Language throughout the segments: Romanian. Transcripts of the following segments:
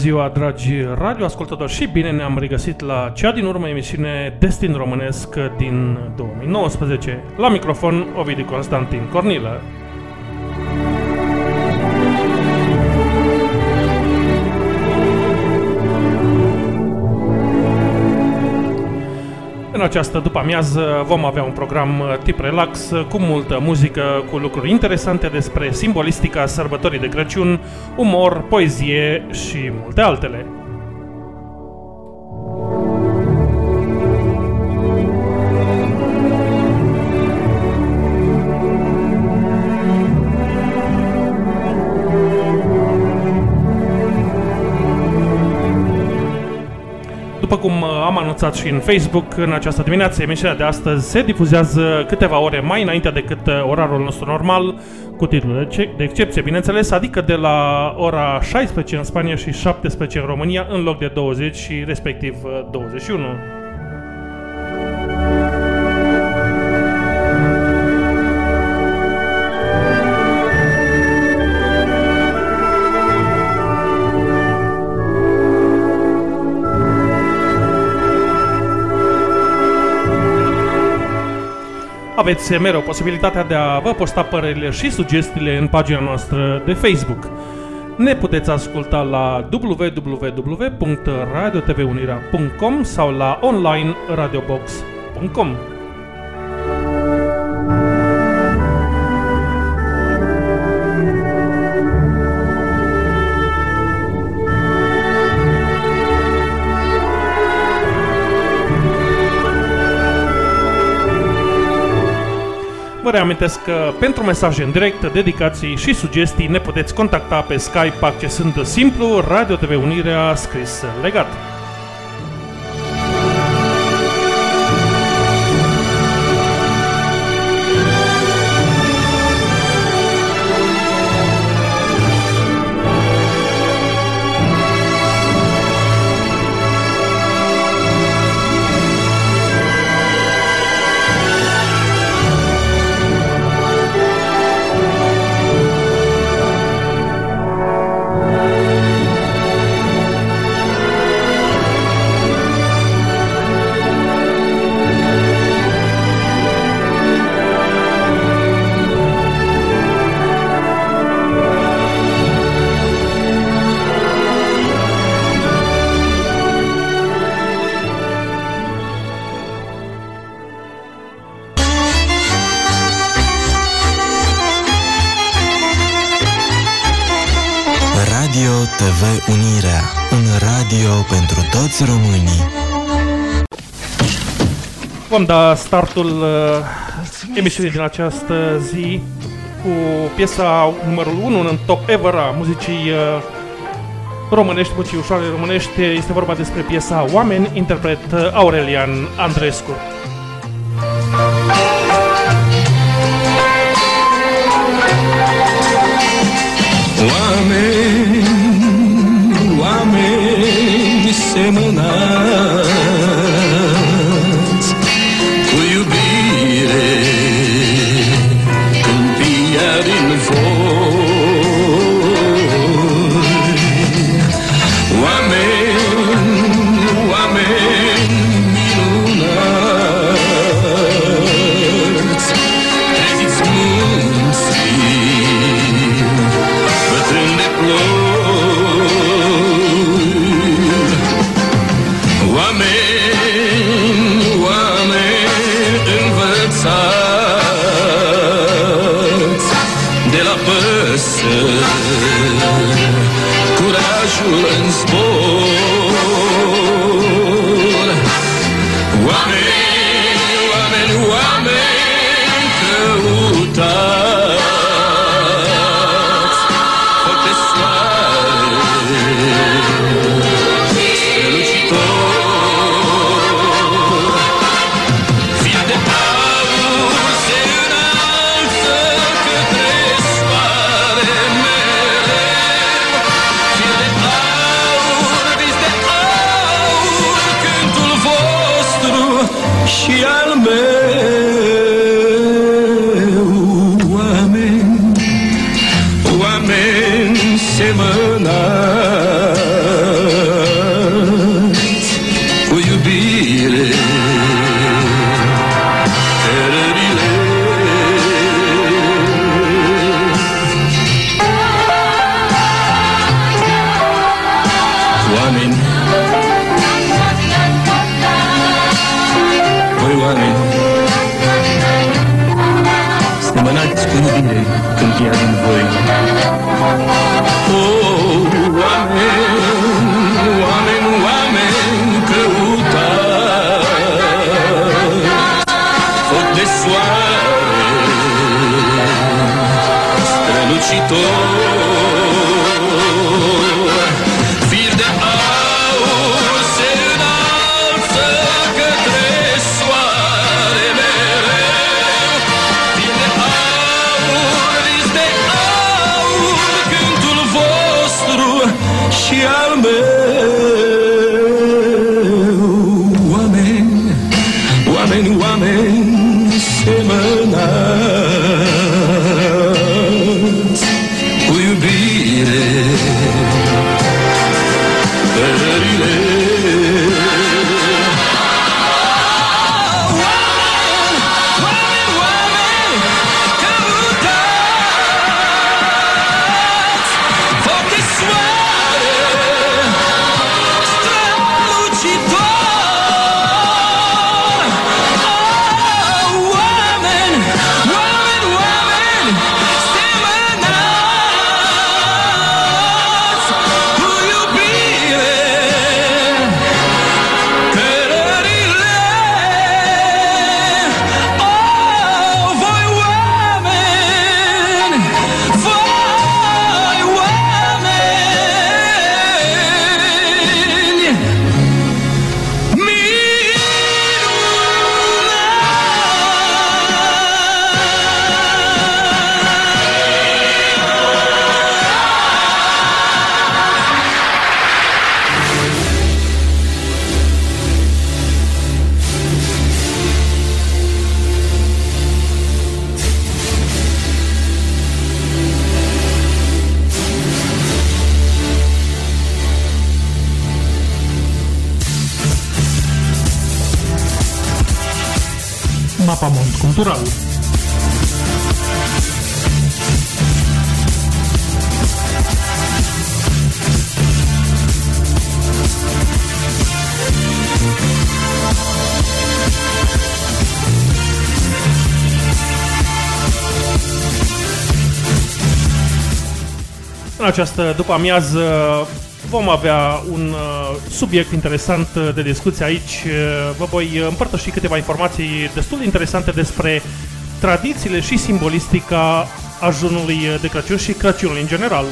Ziua, dragi radioascultători și bine ne-am regăsit la cea din urmă emisiune Destin Românesc din 2019. La microfon, Ovidiu Constantin Cornilă. În această după-amiază vom avea un program tip relax cu multă muzică, cu lucruri interesante despre simbolistica sărbătorii de Crăciun, umor, poezie și multe altele. După cum uh, am anunțat și în Facebook, în această dimineață, emisiunea de astăzi se difuzează câteva ore mai înainte decât uh, orarul nostru normal, cu titlul de excepție, bineînțeles, adică de la ora 16 în Spania și 17 în România, în loc de 20 și respectiv 21. Aveți mereu posibilitatea de a vă posta părerile și sugestiile în pagina noastră de Facebook. Ne puteți asculta la www.radiotvunirea.com sau la online radiobox.com. Vă reamintesc că pentru mesaje în direct, dedicații și sugestii ne puteți contacta pe Skype accesând simplu Radio TV Unirea scris legat. Vom da startul uh, emisiunii din această zi cu piesa numărul 1 în top ever a muzicii uh, românești, muzicii ușoare românești. Este vorba despre piesa Oameni, interpret uh, Aurelian Andrescu. quiere. Această după amiază vom avea un uh, subiect interesant uh, de discuție aici. Uh, Vă voi împărtăși câteva informații destul de interesante despre tradițiile și simbolistica ajunului de Crăciun și Crăciunului în general.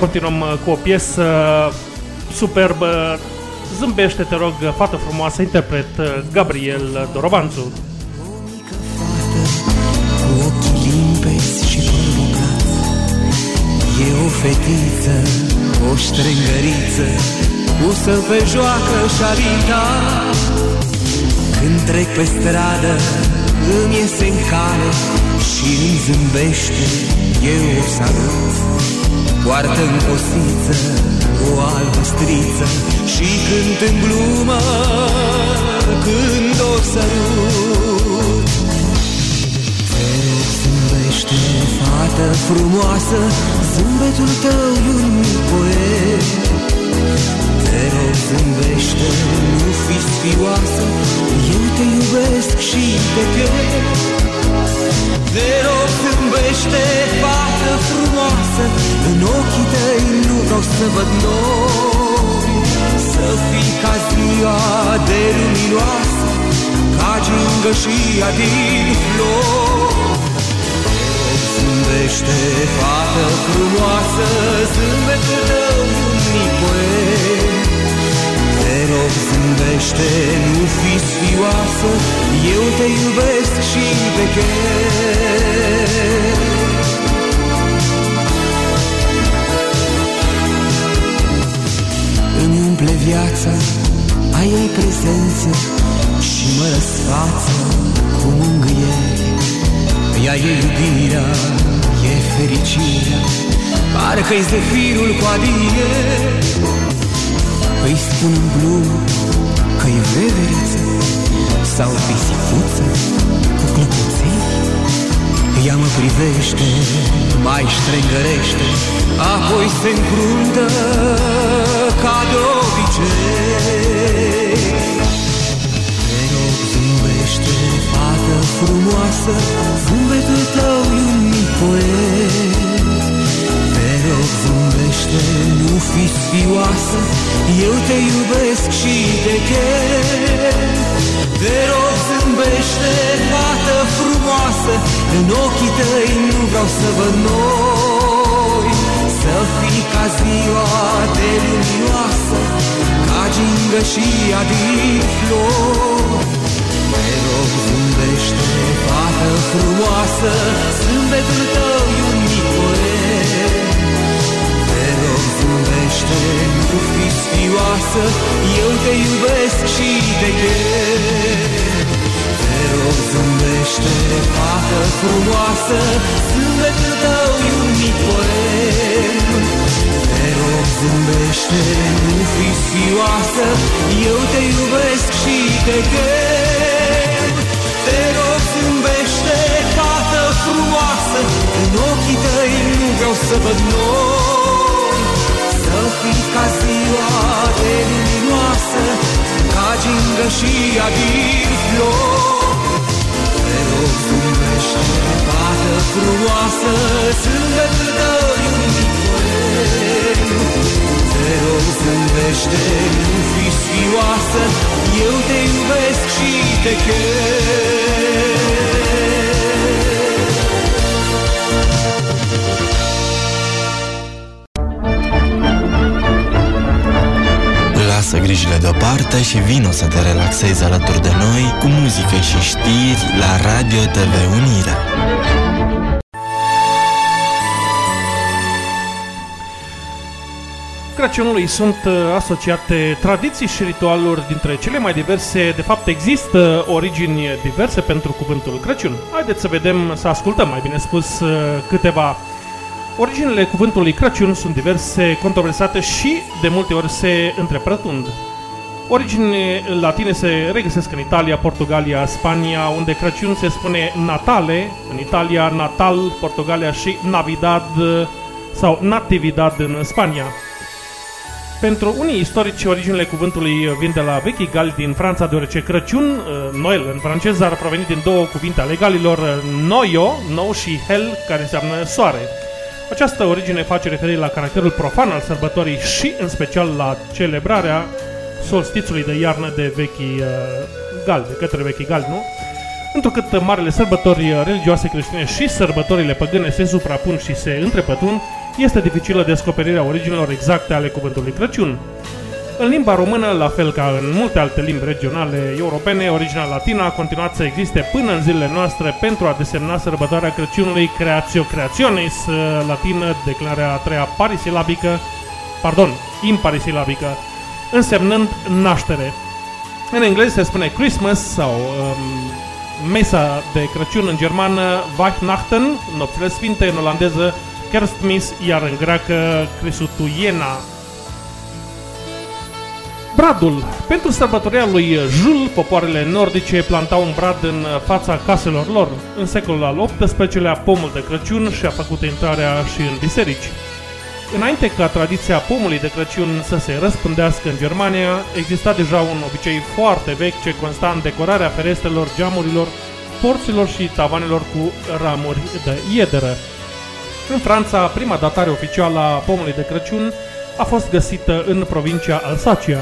Continuăm uh, cu o piesă superbă. Zâmbește, te rog, fată frumoasă, interpret uh, Gabriel Dorovanțu. cu ochii limpezi și păr bogat. E o fetiță, o ștrengăriță, pusă pe joacă și alinta. Când trec pe stradă, îmi iese în cale și îmi zâmbește, eu o salut. Poartă în cosiță o albă striță Și cânt în glumă când o sărut. Te rog zâmbește, fată frumoasă Zâmbetul tău e un mic poet. Te rog zâmbește, nu fi sfioasă Eu te iubesc și te chem te rog să văd nori Să fii ca ziua de luminoasă Ca gingășia din flori Te rog zâmbește, fată frumoasă Zâmbetul tău e un mic poet. Te rog zâmbește, nu fi sfioasă Eu te iubesc și te chem viața a ei prezență Și mă răsfață cu mângâiere. Ea e iubirea, e fericirea Parcă-i zefirul cu adie îi spun în glumă că e veveriță Sau pisicuță cu clopoței Ea mă privește, mai strângărește Apoi se încruntă ca de obicei. Te rog zâmbește, fată frumoasă Zâmbetul tău e un mic poet. Te rog zâmbește, nu fi sfioasă Eu te iubesc și te chem Te rog zâmbește, fată frumoasă În ochii tăi nu vreau să văd noi. Să fii ca ziua de luminoasă Ca gingășia din flori. Te rog zâmbește, fată frumoasă Zâmbetul tău e zâmbește, nu fi sfioasă Eu te iubesc și te chem Te rog zâmbește, fată frumoasă Zâmbetul tău e un mic poem. Te rog zâmbește, nu fi sfioasă Eu te iubesc și te chem Te rog zâmbește, fată frumoasă În ochii tăi nu vreau să văd noi Să fii ca ziua de luminoasă Ca gingășia din flori Te rog zâmbește, fată frumoasă Zâmbetul tău e un mic poem Te rog zâmbește, nu fi sfioasă Eu te iubesc și te chem grijile deoparte și vino să te relaxezi alături de noi cu muzică și știri la Radio TV Unirea. Crăciunului sunt uh, asociate tradiții și ritualuri dintre cele mai diverse. De fapt, există origini diverse pentru cuvântul Crăciun. Haideți să vedem, să ascultăm, mai bine spus, uh, câteva. Originile cuvântului Crăciun sunt diverse, controversate și de multe ori se întrepătund. Originile latine se regăsesc în Italia, Portugalia, Spania, unde Crăciun se spune Natale, în Italia Natal, Portugalia și Navidad sau Natividad în Spania. Pentru unii istorici, originile cuvântului vin de la vechii gali din Franța, deoarece Crăciun, uh, Noel în franceză, ar proveni din două cuvinte ale galilor, uh, Noio, nou și Hel, care înseamnă soare. Această origine face referire la caracterul profan al sărbătorii și, în special, la celebrarea solstițului de iarnă de vechii uh, gali, de către vechii gali, nu? Întrucât marele sărbători religioase creștine și sărbătorile păgâne se suprapun și se întrepătun, este dificilă descoperirea originilor exacte ale cuvântului Crăciun. În limba română, la fel ca în multe alte limbi regionale europene, originea latină a continuat să existe până în zilele noastre pentru a desemna sărbătoarea Crăciunului Creatio Creationis, latină declarea a treia parisilabică, pardon, imparisilabică, însemnând naștere. În engleză se spune Christmas sau um, mesa de Crăciun în germană Weihnachten, nopțile sfinte în olandeză Kerstmis, iar în greacă Crisutuiena. Bradul. Pentru sărbătoria lui Jul, popoarele nordice plantau un brad în fața caselor lor. În secolul al XVIII-lea, pomul de Crăciun și-a făcut intrarea și în biserici. Înainte ca tradiția pomului de Crăciun să se răspândească în Germania, exista deja un obicei foarte vechi ce consta în decorarea ferestrelor, geamurilor, porților și tavanelor cu ramuri de iederă. În Franța, prima datare oficială a pomului de Crăciun a fost găsită în provincia Alsacia.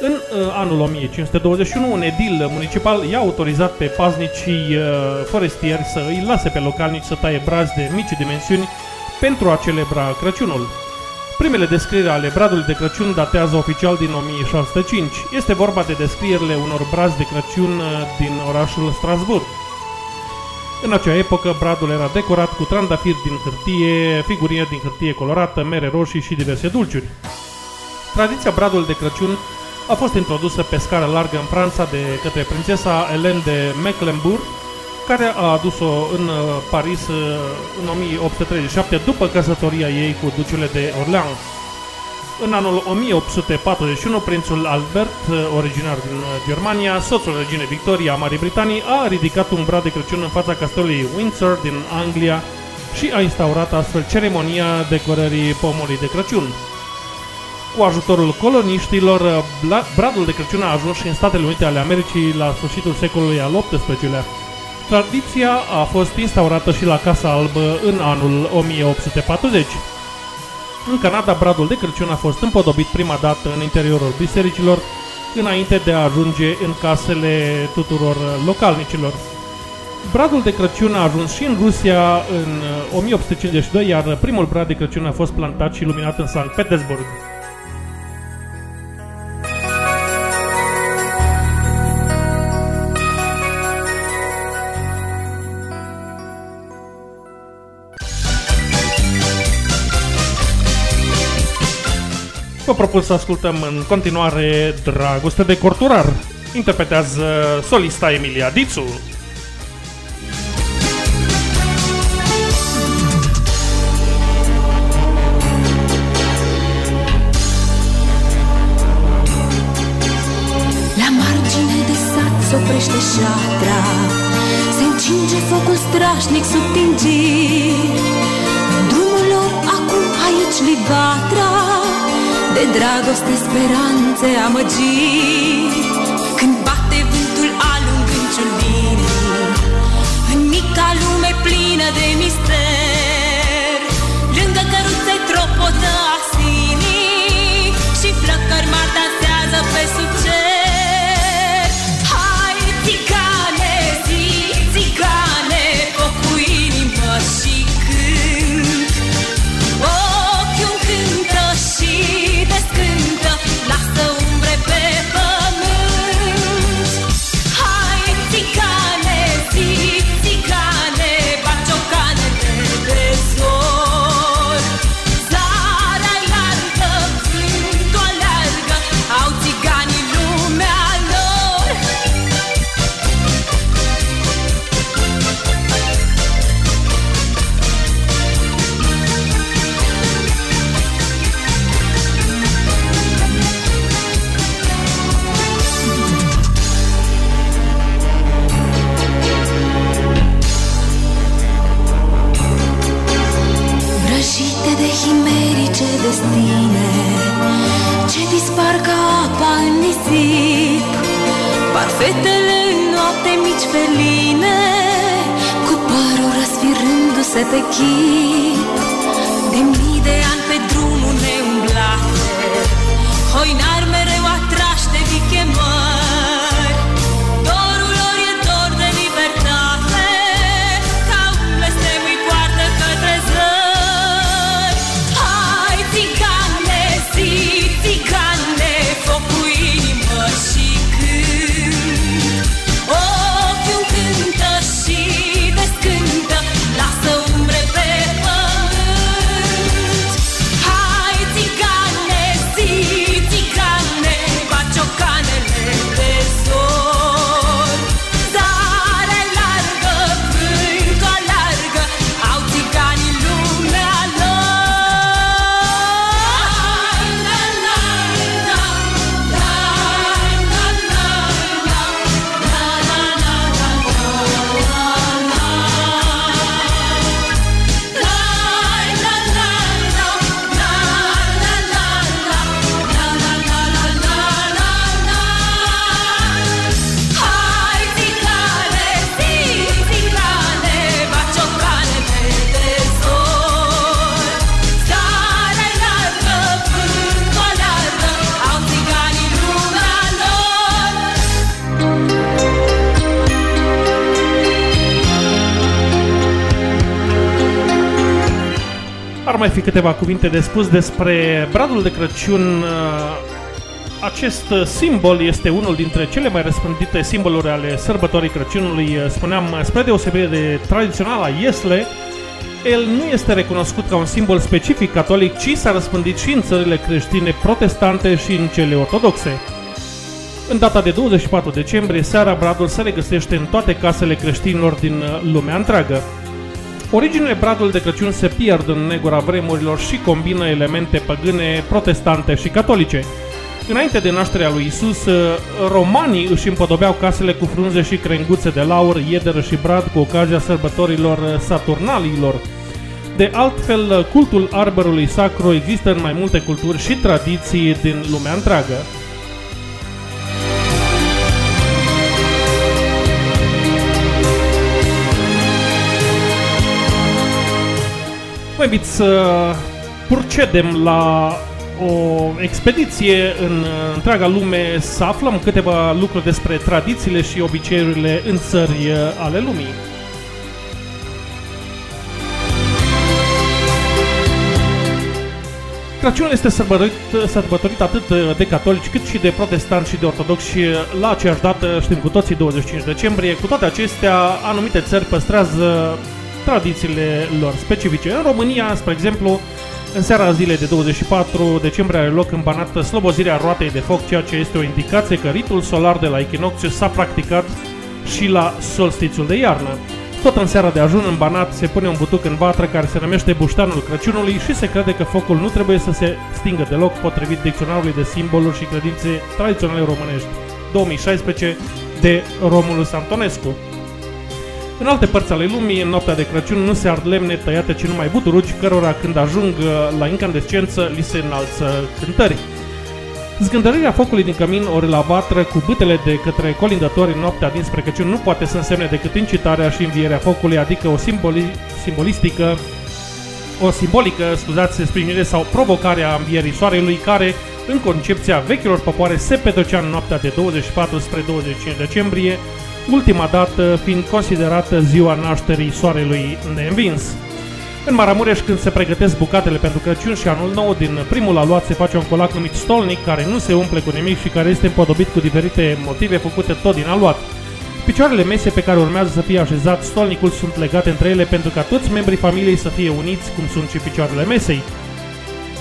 În uh, anul 1521, un edil municipal i-a autorizat pe paznicii uh, forestieri să îi lase pe localnici să taie brazi de mici dimensiuni pentru a celebra Crăciunul. Primele descrieri ale bradului de Crăciun datează oficial din 1605. Este vorba de descrierile unor brazi de Crăciun uh, din orașul Strasburg. În acea epocă, bradul era decorat cu trandafiri din hârtie, figurine din hârtie colorată, mere roșii și diverse dulciuri. Tradiția bradului de Crăciun a fost introdusă pe scară largă în Franța de către prințesa Hélène de Mecklenburg, care a adus-o în uh, Paris uh, în 1837 după căsătoria ei cu ducele de Orleans. În anul 1841, prințul Albert, uh, originar din Germania, soțul reginei Victoria a Marii Britanii, a ridicat un brad de Crăciun în fața castelului Windsor din Anglia și a instaurat astfel ceremonia decorării pomului de Crăciun. Cu ajutorul coloniștilor, bradul de Crăciun a ajuns și în Statele Unite ale Americii la sfârșitul secolului al XVIII-lea. Tradiția a fost instaurată și la Casa Albă în anul 1840. În Canada, bradul de Crăciun a fost împodobit prima dată în interiorul bisericilor, înainte de a ajunge în casele tuturor localnicilor. Bradul de Crăciun a ajuns și în Rusia în 1852, iar primul brad de Crăciun a fost plantat și iluminat în Sankt Petersburg. Propun să ascultăm în continuare Dragoste de Corturar. Interpretează solista Emilia Dițu. La margine de sat se oprește șatra Se încinge focul strașnic sub De dragoste, speranțe, amăgiri Când bate vântul alung în ciulbinii În mica lume plină de mister Lângă căruțe tropotă asinii Și flăcări mari dansează pe sub cer Hai, țigane, zi, țigane Foc cu inimă și noapte mici feline Cu părul răsfirându-se pe chip. De mii de ani pe drumul neumblate Hoinar ar mai fi câteva cuvinte de spus despre bradul de Crăciun. Uh, Acest uh, simbol este unul dintre cele mai răspândite simboluri ale sărbătorii Crăciunului. Uh, Spuneam, uh, spre deosebire de tradiționala iesle, el nu este recunoscut ca un simbol specific catolic, ci s-a răspândit și în țările creștine protestante și în cele ortodoxe. În data de 24 decembrie, seara bradul se regăsește în toate casele creștinilor din uh, lumea întreagă. Originele bradul de Crăciun se pierd în negura vremurilor și combină elemente păgâne, protestante și catolice. Înainte de nașterea lui Isus, uh, romanii își împodobeau casele cu frunze și crenguțe de laur, iederă și brad cu ocazia sărbătorilor uh, saturnalilor. De altfel, uh, cultul arborului sacru există în mai multe culturi și tradiții din lumea întreagă. Vă invit să procedem la o expediție în uh, întreaga lume să aflăm câteva lucruri despre tradițiile și obiceiurile în țări uh, ale lumii. Crăciunul este sărbătorit, sărbătorit atât de catolici cât și de protestanți și de ortodoxi la aceeași dată, știm cu toții, 25 decembrie. Cu toate acestea, anumite țări păstrează tradițiile lor specifice. În România, spre exemplu, în seara zilei de 24 decembrie are loc în Banat slobozirea roatei de foc, ceea ce este o indicație că ritul solar de la echinocțiu s-a practicat și la solstițiul de iarnă. Tot în seara de ajun în Banat se pune un butuc în vatră care se numește buștanul Crăciunului și se crede că focul nu trebuie să se stingă deloc potrivit dicționarului de simboluri și credințe tradiționale românești 2016 de Romulus Antonescu. În alte părți ale lumii, în noaptea de Crăciun, nu se ard lemne tăiate, ci numai buturugi, cărora când ajung uh, la incandescență li se înalță cântări. Zgândărirea focului din cămin ori la vatră cu bâtele de către colindători în noaptea dinspre Crăciun nu poate să însemne decât incitarea și învierea focului, adică o simboli- simbolistică, o simbolică, scuzați, sprijinire sau provocarea învierii soarelui care, în concepția vechilor popoare, se petrecea în noaptea de 24 spre 25 decembrie, ultima dată fiind considerată ziua nașterii soarelui neînvins. În Maramureș, când se pregătesc bucatele pentru Crăciun și anul nou, din primul aluat se face un colac numit stolnic, care nu se umple cu nimic și care este împodobit cu diferite motive făcute tot din aluat. Picioarele mese pe care urmează să fie așezat stolnicul sunt legate între ele pentru ca toți membrii familiei să fie uniți, cum sunt și picioarele mesei.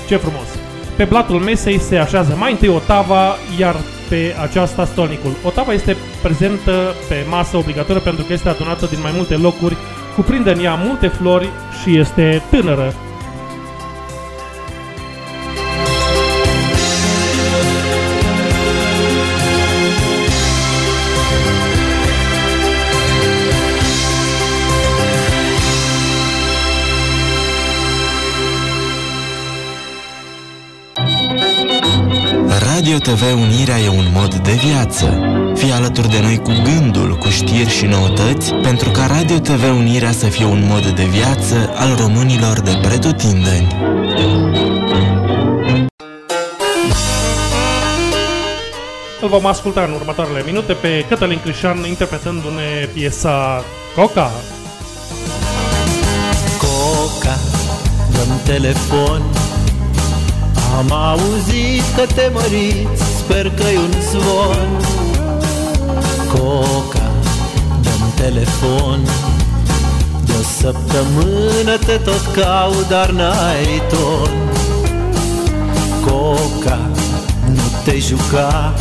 Ce frumos! Pe blatul mesei se așează mai întâi o tava, iar pe aceasta stolnicul. O tava este prezentă pe masă obligatorie pentru că este adunată din mai multe locuri, cuprinde în ea multe flori și este tânără. Radio TV Unirea e un mod de viață. Fii alături de noi cu gândul, cu știri și noutăți, pentru ca Radio TV Unirea să fie un mod de viață al românilor de pretutindeni. Îl vom asculta în următoarele minute pe Cătălin Crișan interpretându-ne piesa Coca. Coca, dăm telefon Am auzit că te măriți, sper că-i un zvon. Coca, dăm telefon. De o săptămână te tot caut, dar n-ai ton. Coca, nu te juca.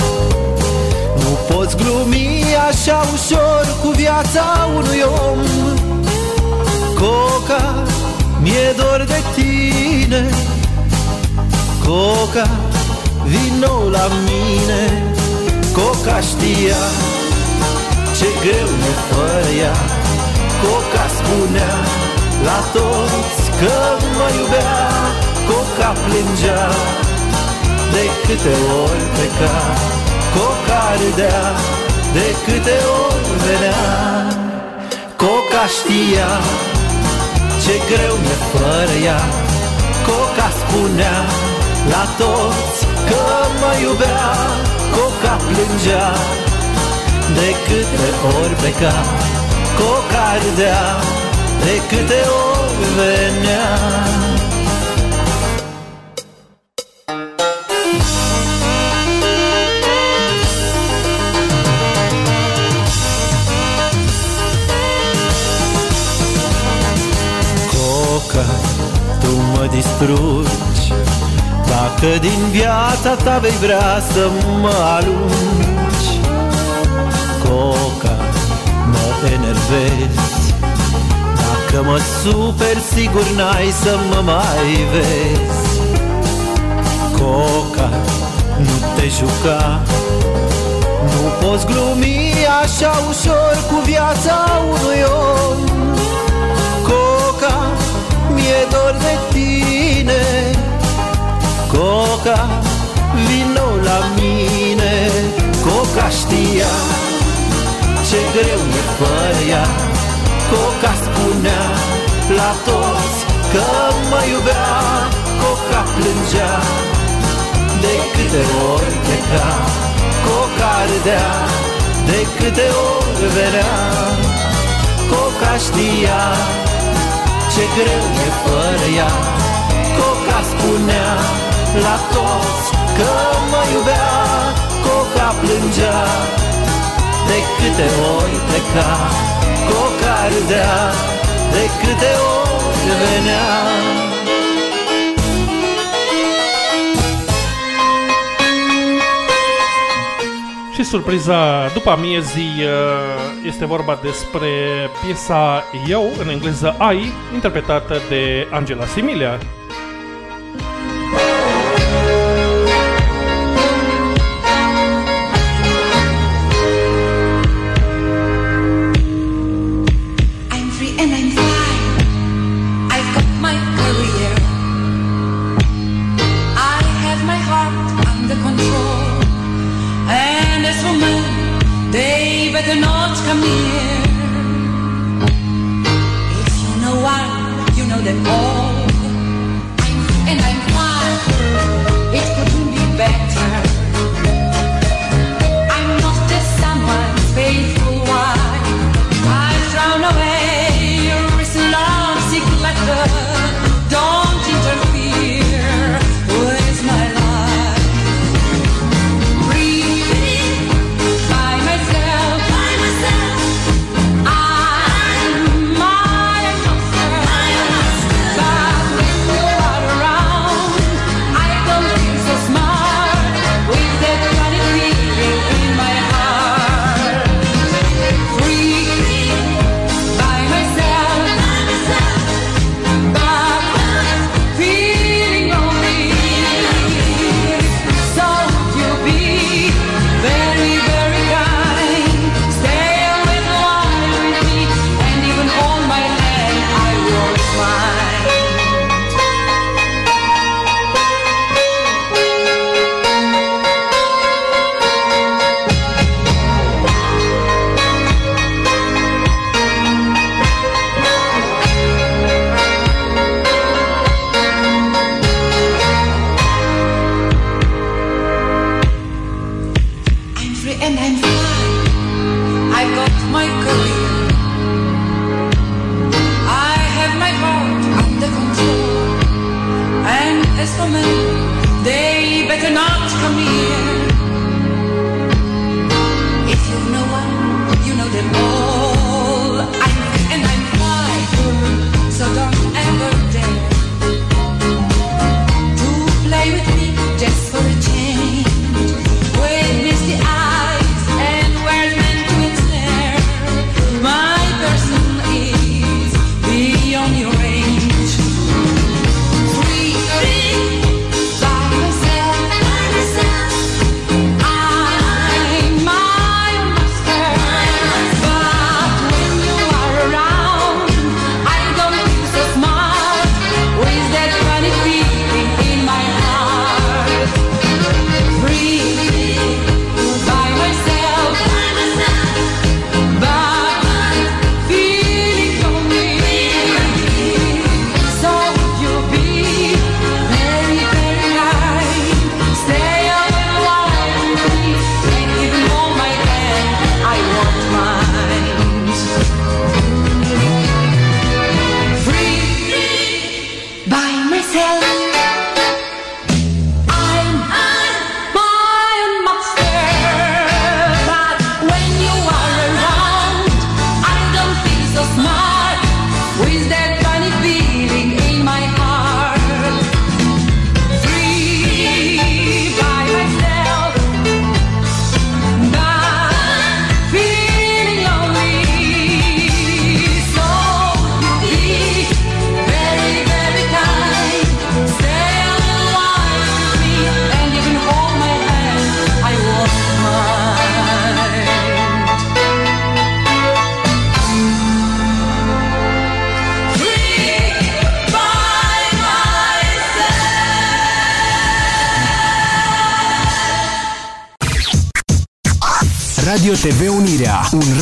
Nu poți glumi așa ușor cu viața unui om. Coca, mi-e dor de tine Coca, vino la mine Coca știa ce greu e fără ea. Coca spunea la toți că mă iubea Coca plângea de câte ori pleca. Coca râdea de câte ori venea. Coca știa ce greu mi-e fără ea. Coca spunea la toți Că mă iubea, coca plângea. De câte ori pleca, coca râdea De câte ori venea. Coca, tu mă distrugi. Dacă din viața ta vei vrea să mă alungi Coca, mă enervezi. Dacă mă super, sigur n-ai să mă mai vezi. Coca, nu te juca. Nu poți glumi așa ușor cu viața unui om. Coca, mi-e dor de tine Coca, vino la mine. Coca știa ce greu e fără ea. Coca spunea la toți că mă iubea. Coca plângea de câte ori pleca. Coca râdea de câte ori venea. Coca știa ce greu e fără ea. Coca spunea la toți că mă iubea Coca plângea de câte ori pleca Coca râdea de câte ori venea Și surpriza după amiezii uh, este vorba despre piesa Eu, în engleză I, interpretată de Angela Similia.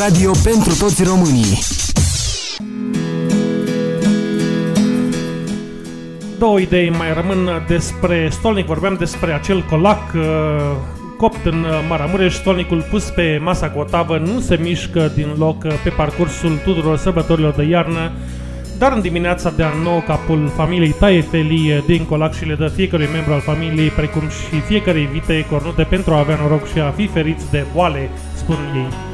Radio pentru toți românii. Două idei mai rămân despre stolnic. Vorbeam despre acel colac uh, copt în uh, Maramureș. Stolnicul pus pe masa cu o tavă nu se mișcă din loc uh, pe parcursul tuturor sărbătorilor de iarnă, dar în dimineața de an nou capul familiei taie felii uh, din colac și le dă fiecărui membru al familiei, precum și fiecarei vite cornute pentru a avea noroc și a fi feriți de boale, spun ei.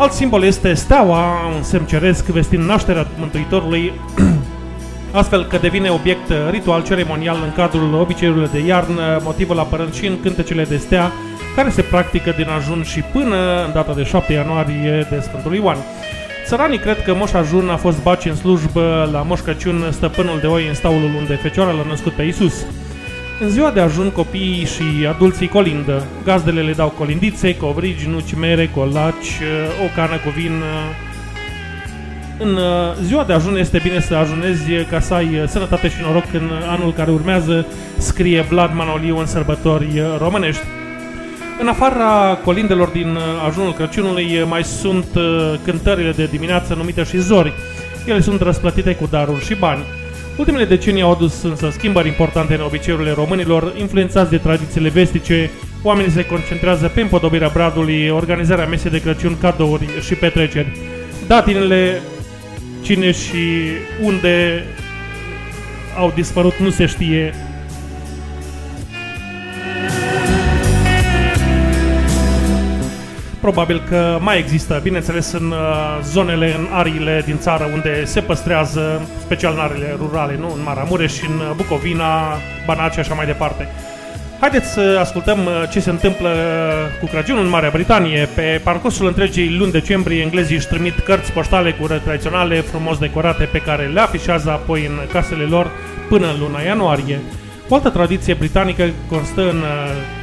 Alt simbol este steaua, un semn ceresc vestind nașterea Mântuitorului, astfel că devine obiect ritual ceremonial în cadrul obiceiurilor de iarnă, motivul apărând și în cântecele de stea, care se practică din ajun și până în data de 7 ianuarie de Sfântul Ioan. Țăranii cred că Moș Ajun a fost baci în slujbă la Moș Crăciun, stăpânul de oi în staulul unde Fecioara l-a născut pe Isus. În ziua de ajun, copiii și adulții colindă. Gazdele le dau colindițe, covrigi, nuci, mere, colaci, o cană cu vin, în uh, ziua de ajun este bine să ajunezi ca să ai uh, sănătate și noroc în anul care urmează, scrie Vlad Manoliu în sărbători uh, românești. În afara colindelor din uh, ajunul Crăciunului uh, mai sunt uh, cântările de dimineață numite și zori. Ele sunt răsplătite cu daruri și bani. Ultimele decenii au adus însă schimbări importante în obiceiurile românilor, influențați de tradițiile vestice. Oamenii se concentrează pe împodobirea bradului, organizarea mesei de Crăciun, cadouri și petreceri. Datinele, cine și unde au dispărut nu se știe. Probabil că mai există, bineînțeles, în uh, zonele, în ariile din țară unde se păstrează, special în ariile rurale, nu? În Maramureș, și în Bucovina, Banaci și așa mai departe. Haideți să ascultăm uh, ce se întâmplă cu Crăciunul în Marea Britanie. Pe parcursul întregii luni decembrie, englezii își trimit cărți poștale cu urări tradiționale, frumos decorate, pe care le afișează apoi în casele lor până în luna ianuarie. O altă tradiție britanică constă în uh,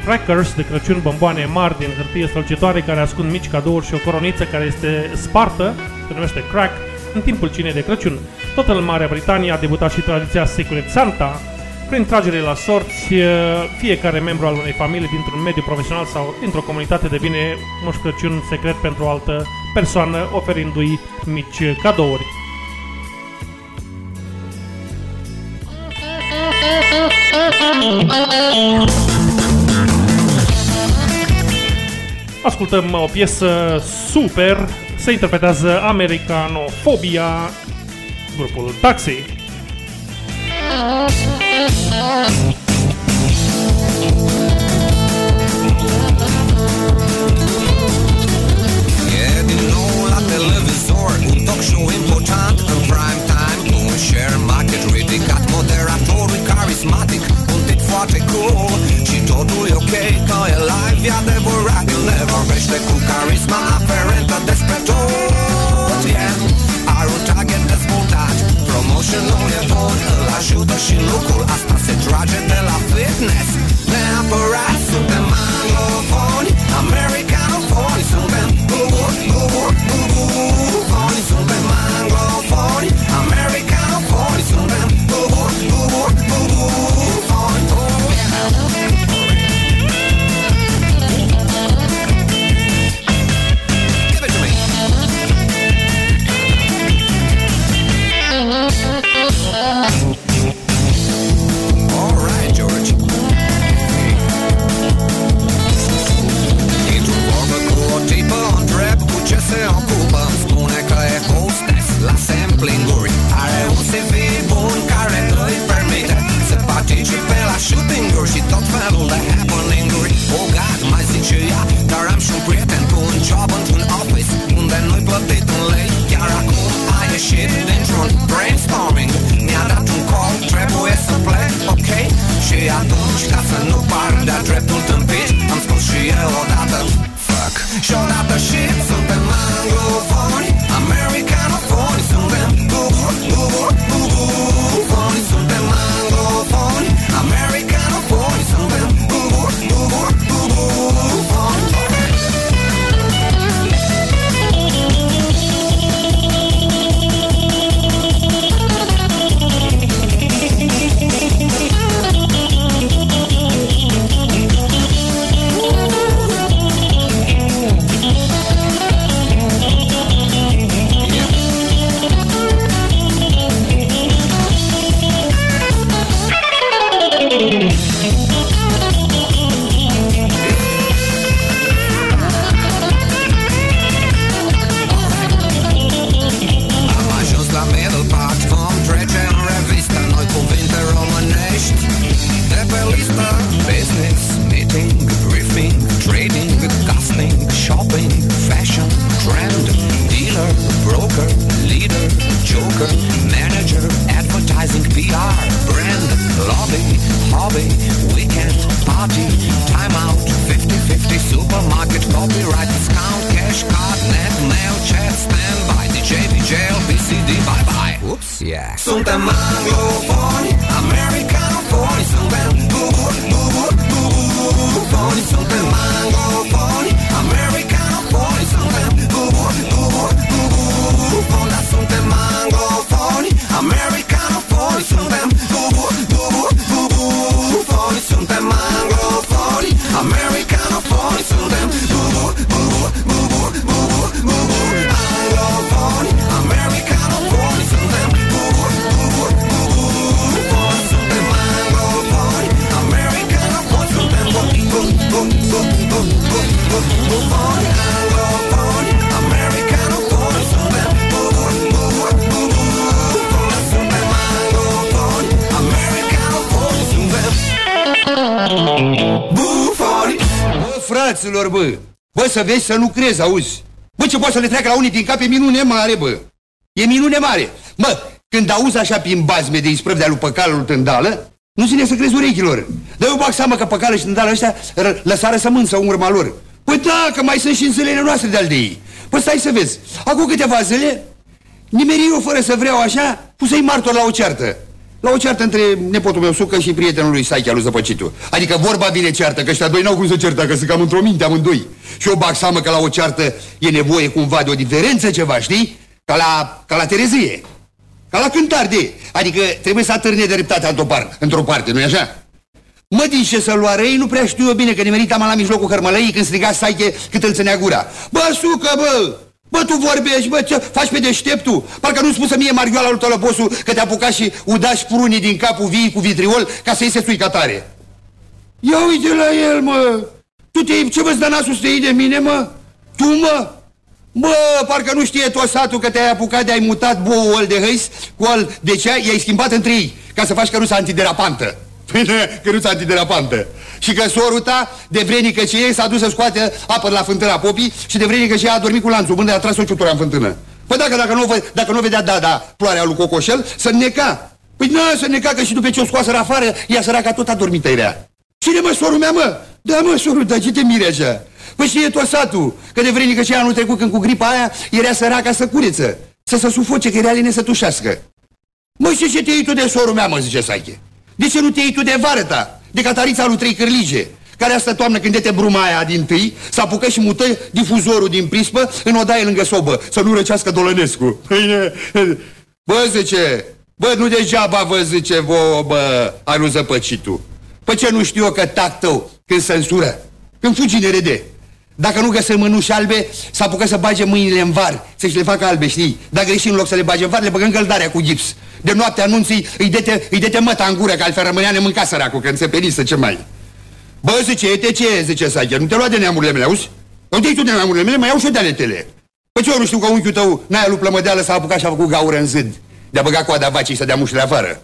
crackers de Crăciun, bomboane mari din hârtie strălucitoare care ascund mici cadouri și o coroniță care este spartă, se numește crack, în timpul cinei de Crăciun. Tot în Marea Britanie a debutat și tradiția Secret Santa, prin tragere la sorți, uh, fiecare membru al unei familii dintr-un mediu profesional sau dintr-o comunitate devine Moș Crăciun secret pentru o altă persoană, oferindu-i mici cadouri. Ascultăm o piesă super, se interpretează Americanofobia, grupul Taxi. E din nou la televizor Un talk show important în prime time Cu un share market ridicat Moderatorul carismatic Un tip foarte cool Și totul e ok că e live E adevărat El ne vorbește cu carisma aferentă despre tot yeah. Are un target dezvoltat Promotionul e bun Îl ajută și lucrul Asta se trage de la fitness Neapărat suntem anglofoni Americanofoni Suntem buburi, buburi, buburi Suntem anglofoni shooting-uri și tot felul de happening-uri Oh God, mai zice ea Dar am și să vezi să nu crezi, auzi? Bă, ce poate să le treacă la unii din cap e minune mare, bă! E minune mare! Mă, când auzi așa prin bazme de isprăv de-a lui păcalul tândală, nu ține să crezi urechilor. Dar eu bag seama că păcală și tândală ăștia ră- lăsară sămânță în urma lor. Păi da, că mai sunt și în zilele noastre de-al de ei. Păi stai să vezi. Acum câteva zile, nimeri eu fără să vreau așa, pusei martor la o ceartă. La o ceartă între nepotul meu Sucă și prietenul lui Saichea, lui Zăpăcitu. Adică vorba vine ceartă, că ăștia doi n-au cum să certa, că sunt cam într-o minte amândoi. Și eu bag seamă că la o ceartă e nevoie cumva de o diferență ceva, știi? Ca la, ca la terezie. Ca la cântar de. Adică trebuie să atârne dreptatea într-o, par, într-o parte, nu-i așa? Mă, din ce să lua răi, nu prea știu eu bine că ne merita la mijlocul hărmălăii când striga Saiche cât îl ținea gura. Bă, sucă, bă! Bă, tu vorbești, bă, ce faci pe deșteptul? Parcă nu spusă mie Marioala lui Tălăbosu că te-a apucat și udași prunii din capul vii cu vitriol ca să-ți se suica tare. Ia uite la el, mă! Tu te ce vă stă nasul să te iei de mine, mă? Tu, mă? Bă, parcă nu știe tot satul că te-ai apucat de-ai mutat boul de hăis cu al de ce i-ai schimbat între ei ca să faci căruța antiderapantă. Bine, căruța antiderapantă. Și că sorul ta, de vrenică ce e, s-a dus să scoate apă de la fântâna popii și de vrenică ce e a dormit cu lanțul, până a tras o ciutură în fântână. Păi dacă, dacă, nu, vă- dacă nu vedea, da, da, ploarea lui Cocoșel, să neca. Păi nu, să neca că și după ce o scoasă afară, ea săraca tot a dormit era. Cine mă, sorul mea, mă? Da, mă, sorul, dar ce te miri așa? Păi știe tot satul, că de vrenică ce anul trecut când cu gripa aia era săraca să cureță, să se sufoce, că era line să tușească. Mă, și ce te iei tu de sorul mea, mă, zice Saiche? De ce nu te iei tu de vară ta, de catarița lui Trei Cârlige, care asta toamnă când dete bruma aia din tâi, s-a apucat și mută difuzorul din prispă în odaie lângă sobă, să nu răcească Dolănescu. Păi, ne- Bă, zice, bă, nu degeaba vă zice vouă, bă, anul zăpăcitul. Păi ce nu știu eu că tac tău, când se însură, când fugi nerede. Dacă nu găsesc mânuși albe, s-a apucat să bage mâinile în var, să-și le facă albe, știi? Dar greșit în loc să le bage în var, le băgă în găldarea cu gips. De noapte anunții, îi dete, îi dete măta în gură, că altfel rămânea nemâncat săracul, că înțepenisă ce mai. Bă, zice, e ce, zice Sacher, nu te lua de neamurile mele, auzi? Nu te iei tu de neamurile mele, mai iau și eu de ale tele. Păi ce, eu nu știu că unchiul tău, n-aia lui plămădeală, s-a apucat și a făcut gaură în zid. De-a băgat coada vacii să dea mușile afară.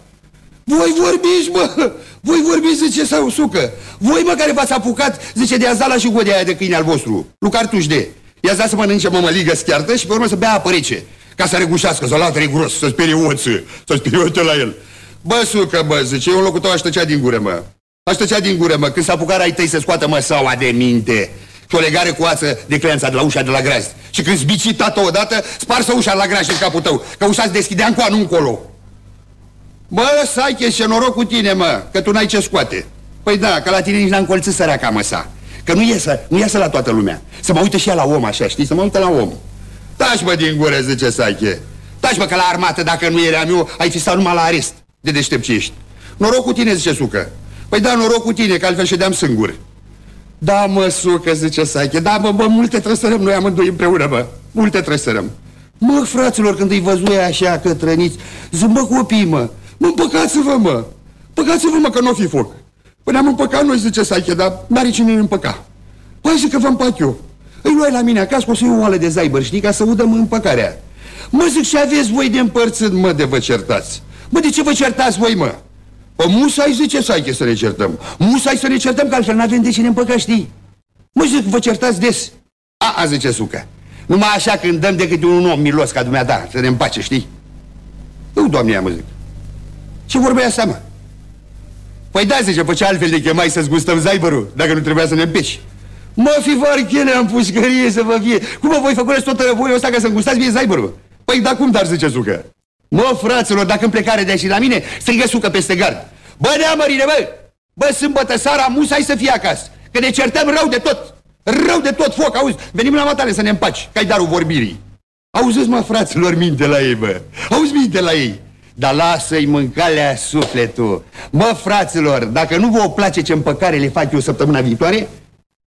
Voi vorbiți, mă! Voi vorbiți, zice sau sucă. Voi, mă, care v-ați apucat, zice, de azala și godea aia de câine al vostru. Lu cartuș de. I-ați dat să mănânce mămăligă schiartă și pe urmă să bea apă rece. Ca să regușească, să latre gros, să sperie oță, să sperie oță la el. Bă, sucă, bă, zice, eu în locul tău aș tăcea din gură, mă. Aș tăcea din gură, mă, când s-a apucat ai tăi să scoată măsaua de minte. Și o legare cu ață de cleanța de la ușa de la grazd. Și când zbici tată odată, sparsă ușa la graș în capul tău, că ușa se deschidea încoa, nu încolo. Bă, Saiche, ce noroc cu tine, mă, că tu n-ai ce scoate. Păi da, că la tine nici n-a încolțit săraca măsa. Că nu iesă, nu iasă la toată lumea. Să mă uite și ea la om așa, știi? Să mă uite la om. Taci mă din gură, zice Saiche. Taci mă că la armată, dacă nu eram eu, ai fi stat numai la arest. De deștept ce ești. Noroc cu tine, zice Sucă. Păi da, noroc cu tine, că altfel ședeam singur. Da, mă, Sucă, zice Saiche. Da, mă, bă, multe trebuie să răm noi amândoi împreună, mă. Multe trebuie să răm. Mă, fraților, când îi văzuie așa cătrăniți, zic, mă, copii, mă, mă, împăcați-vă, mă. Păcați-vă, mă, că nu o fi foc. Păi ne-am împăcat noi, zice Saiche, dar n-are cine ne împăca. Păi zic că vă împac eu. Îi luai la mine acasă, o să iau o oală de zaibăr, știi, ca să udăm împăcarea. Mă zic și aveți voi de împărțit, mă, de vă certați. Mă, de ce vă certați voi, mă? Pă musai zice Saiche să ne certăm. Musai să ne certăm, că altfel n-avem de ce ne împăca, știi? Mă zic, vă certați des. A, a zice Sucă. Numai așa când dăm de câte un om milos ca dumneata, să ne împace, știi? Eu, doamne, mă zic. Ce vorbea asta, mă? Păi da, zice, pe ce altfel de chemai să-ți gustăm zaibărul, dacă nu trebuia să ne împeci? Mă fi varchene în pușcărie să vă fie. Cum mă voi făcureți tot răvoiul ăsta ca să-mi gustați mie zaibărul? Păi da, cum dar, zice Sucă? Mă, fraților, dacă în plecare de aici la mine, strigă sucă peste gard. Bă, neamărine, bă! Bă, sâmbătă seara, musai să fie acasă. Că ne certăm rău de tot. Rău de tot foc, auzi? Venim la matale să ne împaci, că ai darul vorbirii. Auziți, mă, fraților, minte la ei, bă. Auzi minte la ei. Dar lasă-i mâncalea sufletul. Mă, fraților, dacă nu vă place ce împăcare le fac eu săptămâna viitoare,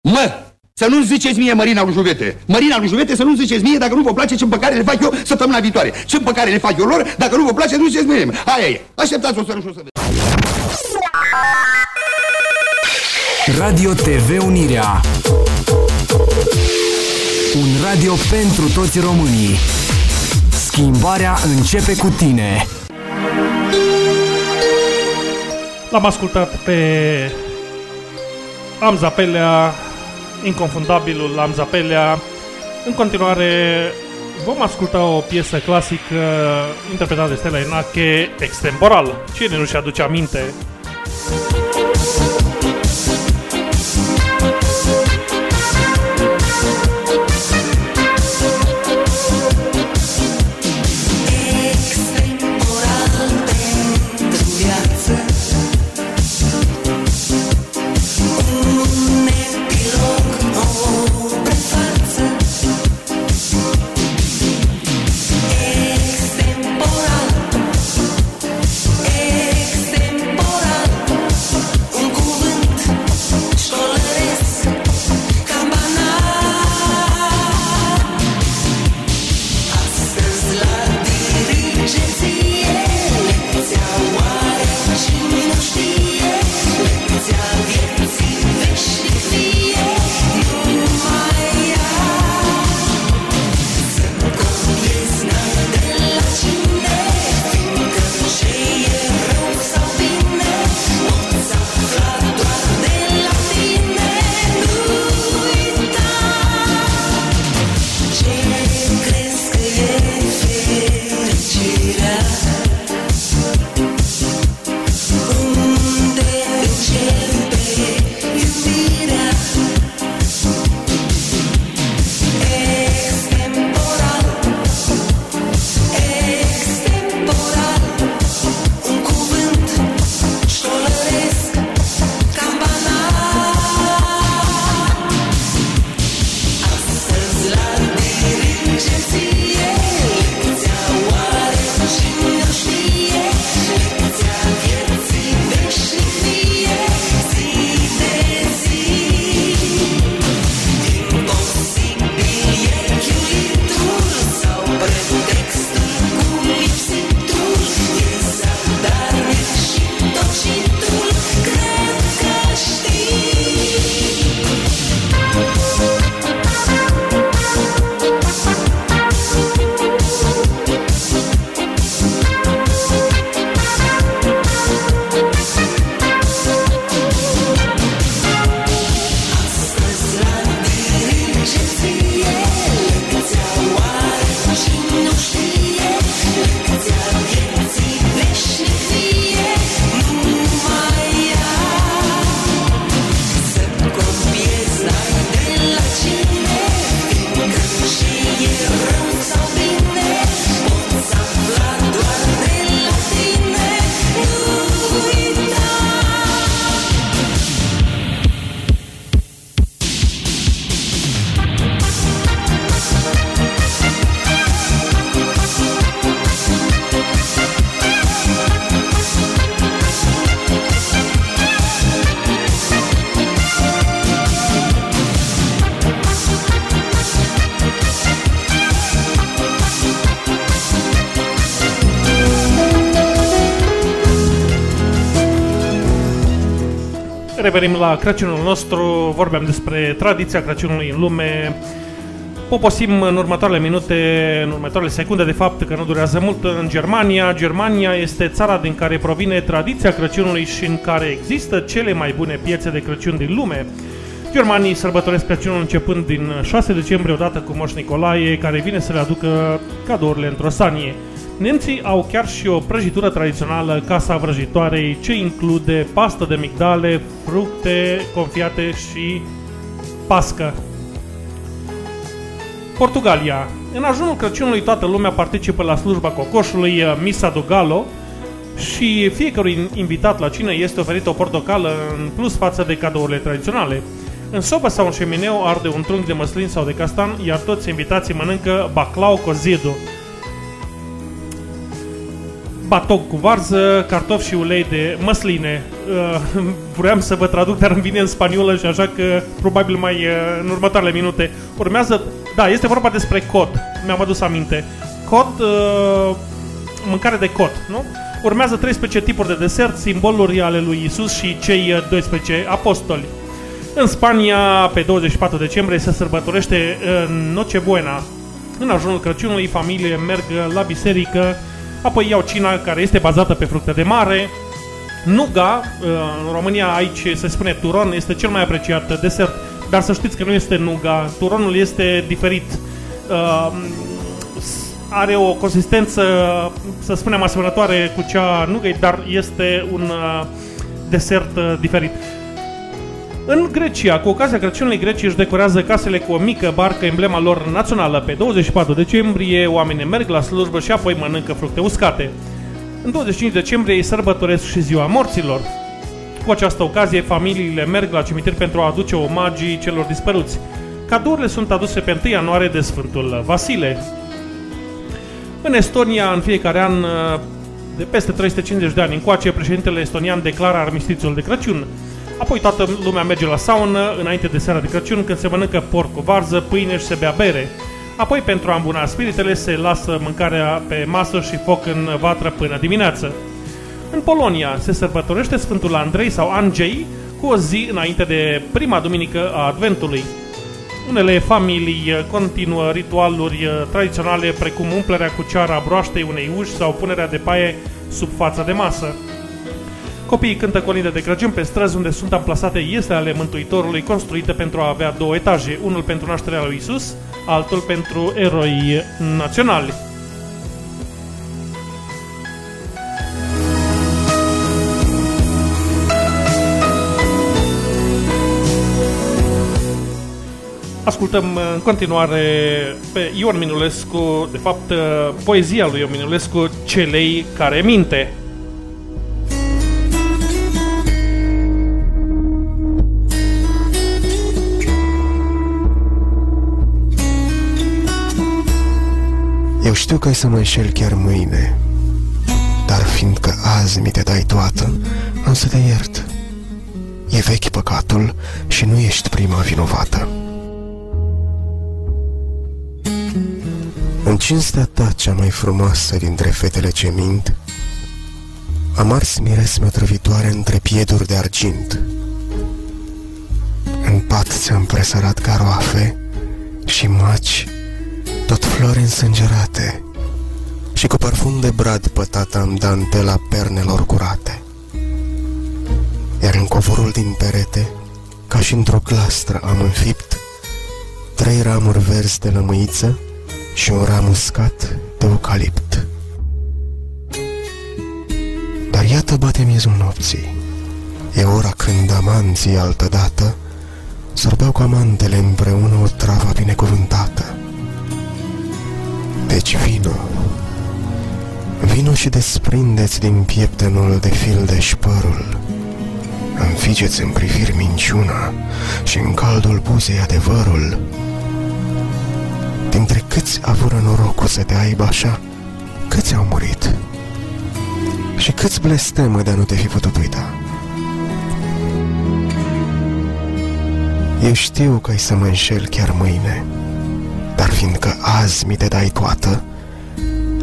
mă, să nu ziceți mie Mărina lui Juvete. Mărina lui Juvete să nu ziceți mie dacă nu vă place ce împăcare le fac eu săptămâna viitoare. Ce împăcare le fac eu lor, dacă nu vă place, nu ziceți mie. Aia e. Așteptați o să și o să vedeți. Radio TV Unirea Un radio pentru toți românii Schimbarea începe cu tine L-am ascultat pe Amza Pelea, inconfundabilul Amza Pelea. În continuare vom asculta o piesă clasică interpretată de Stella Enache, Extemporal. Cine nu-și aduce aminte? Extemporal Revenim la Crăciunul nostru, vorbeam despre tradiția Crăciunului în lume. Poposim în următoarele minute, în următoarele secunde, de fapt, că nu durează mult, în Germania. Germania este țara din care provine tradiția Crăciunului și în care există cele mai bune piețe de Crăciun din lume. Germanii sărbătoresc Crăciunul începând din 6 decembrie odată cu Moș Nicolae, care vine să le aducă cadourile într-o sanie. Nemții au chiar și o prăjitură tradițională, casa vrăjitoarei, ce include pastă de migdale, fructe confiate și pască. Portugalia. În ajunul Crăciunului toată lumea participă la slujba cocoșului uh, Misa do Galo și fiecărui invitat la cină este oferită o portocală în plus față de cadourile tradiționale. În sobă sau în șemineu arde un trunchi de măslin sau de castan, iar toți invitații mănâncă baclau cozido, batog cu varză, cartofi și ulei de măsline. Uh, vreau să vă traduc, dar îmi vine în spaniolă și așa că probabil mai uh, în următoarele minute. Urmează, da, este vorba despre cod, mi-am adus aminte. Cod, uh, mâncare de cod, nu? Urmează 13 tipuri de desert, simboluri ale lui Isus și cei uh, 12 apostoli. În Spania, pe 24 decembrie, se sărbătorește uh, Nochebuena. În ajunul Crăciunului, familiile merg la biserică, apoi iau cina care este bazată pe fructe de mare. Nuga, uh, în România aici se spune turon, este cel mai apreciat desert, dar să știți că nu este nuga, turonul este diferit. Uh, are o consistență, să spunem, asemănătoare cu cea a nugăi, dar este un uh, desert uh, diferit. În Grecia, cu ocazia Crăciunului, grecii își decorează casele cu o mică barcă, emblema lor națională. Pe 24 decembrie, oamenii merg la slujbă și apoi mănâncă fructe uscate. În 25 decembrie îi sărbătoresc și ziua morților. Cu această ocazie, familiile merg la cimitir pentru a aduce omagii celor dispăruți. Cadourile sunt aduse pe 1 ianuarie de Sfântul Vasile. În Estonia, în fiecare an, de peste 350 de ani încoace, președintele estonian declară armistițiul de Crăciun. Apoi toată lumea merge la saună înainte de seara de Crăciun când se mănâncă porc cu varză, pâine și se bea bere. Apoi pentru a îmbuna spiritele se lasă mâncarea pe masă și foc în vatră până dimineață. În Polonia se sărbătorește Sfântul Andrei sau Andrei cu o zi înainte de prima duminică a Adventului. Unele familii continuă ritualuri tradiționale precum umplerea cu ceara broaștei unei uși sau punerea de paie sub fața de masă. Copiii cântă colinde de Crăciun pe străzi unde sunt amplasate iesle ale Mântuitorului construite pentru a avea două etaje, unul pentru nașterea lui Isus, altul pentru eroi naționali. Ascultăm în continuare pe Ion Minulescu, de fapt poezia lui Ion Minulescu, Celei care minte. Știu că ai să mă înșel chiar mâine, dar fiindcă azi mi te dai toată, am să te iert. E vechi păcatul și nu ești prima vinovată. În cinstea ta cea mai frumoasă dintre fetele ce mint, am ars miresme trăvitoare între pieduri de argint. În pat ți-am presărat caroafe și maci tot flori însângerate și cu parfum de brad pătat am dantela pernelor curate. Iar în covorul din perete, ca și într-o clastră am înfipt trei ramuri verzi de lămâiță și un ram uscat de eucalipt. Dar iată bate miezul nopții, e ora când amanții altădată sorbeau cu amantele împreună o travă binecuvântată. Deci vino, vino și desprindeți din pieptenul de fil de șpărul. Înfigeți în priviri minciuna și în caldul buzei adevărul. Dintre câți avură norocul să te aibă așa, câți au murit? Și câți blestemă de a nu te fi putut uita? Eu știu că ai să mă înșel chiar mâine, dar fiindcă azi mi te dai toată,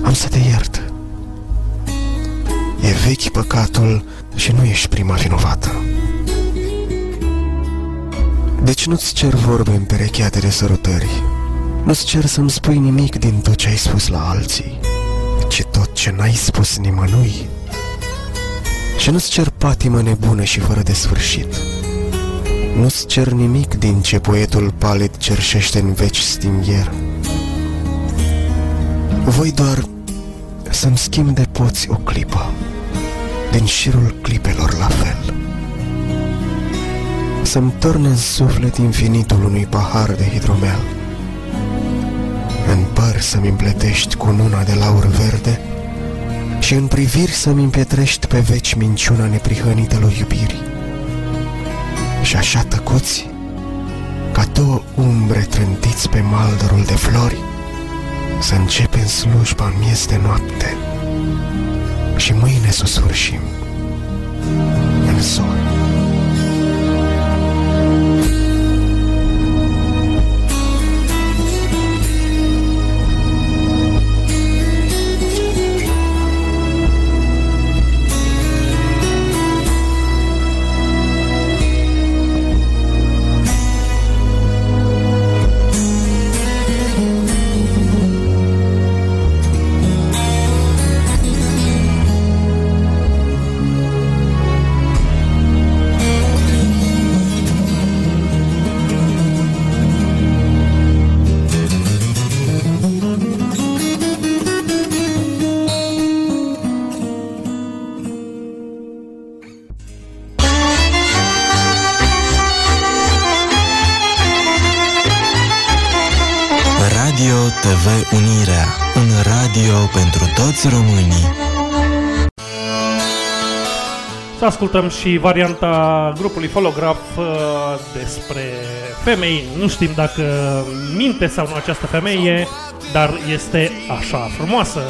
am să te iert. E vechi păcatul și nu ești prima vinovată. Deci nu-ți cer vorbe împerecheate de sărutări, nu-ți cer să-mi spui nimic din tot ce ai spus la alții, ci tot ce n-ai spus nimănui. Și nu-ți cer patimă nebună și fără de sfârșit. Nu-ți cer nimic din ce poetul palid cerșește în veci stingher. Voi doar să-mi schimb de poți o clipă, din șirul clipelor la fel. Să-mi torne în suflet infinitul unui pahar de hidromel. În păr să-mi împletești cu luna de laur verde și în priviri să-mi împietrești pe veci minciuna neprihănită lui iubirii și așa tăcuți, ca două umbre trântiți pe maldărul de flori, să începem slujba miez de noapte și mâine susurșim în soare. Ascultați românii! Să ascultăm și varianta grupului Folograf uh, despre femei. Nu știm dacă minte sau nu această femeie, dar este așa frumoasă.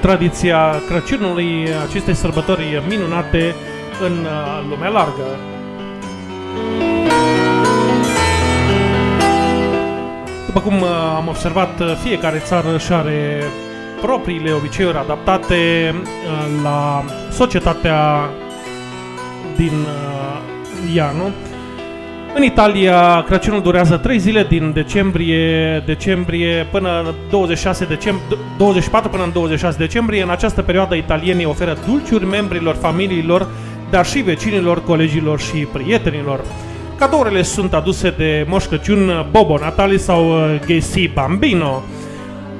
Tradiția Crăciunului, acestei sărbători minunate în uh, lumea largă. După cum uh, am observat, uh, fiecare țară și are propriile obiceiuri adaptate uh, la societatea din uh, ea, nu? În Italia, Crăciunul durează 3 zile din decembrie, decembrie până 26 decembrie, 24 până în 26 decembrie. În această perioadă, italienii oferă dulciuri membrilor familiilor, dar și vecinilor, colegilor și prietenilor. Cadourile sunt aduse de Moș Crăciun, Bobo Natale sau uh, Ghesi Bambino.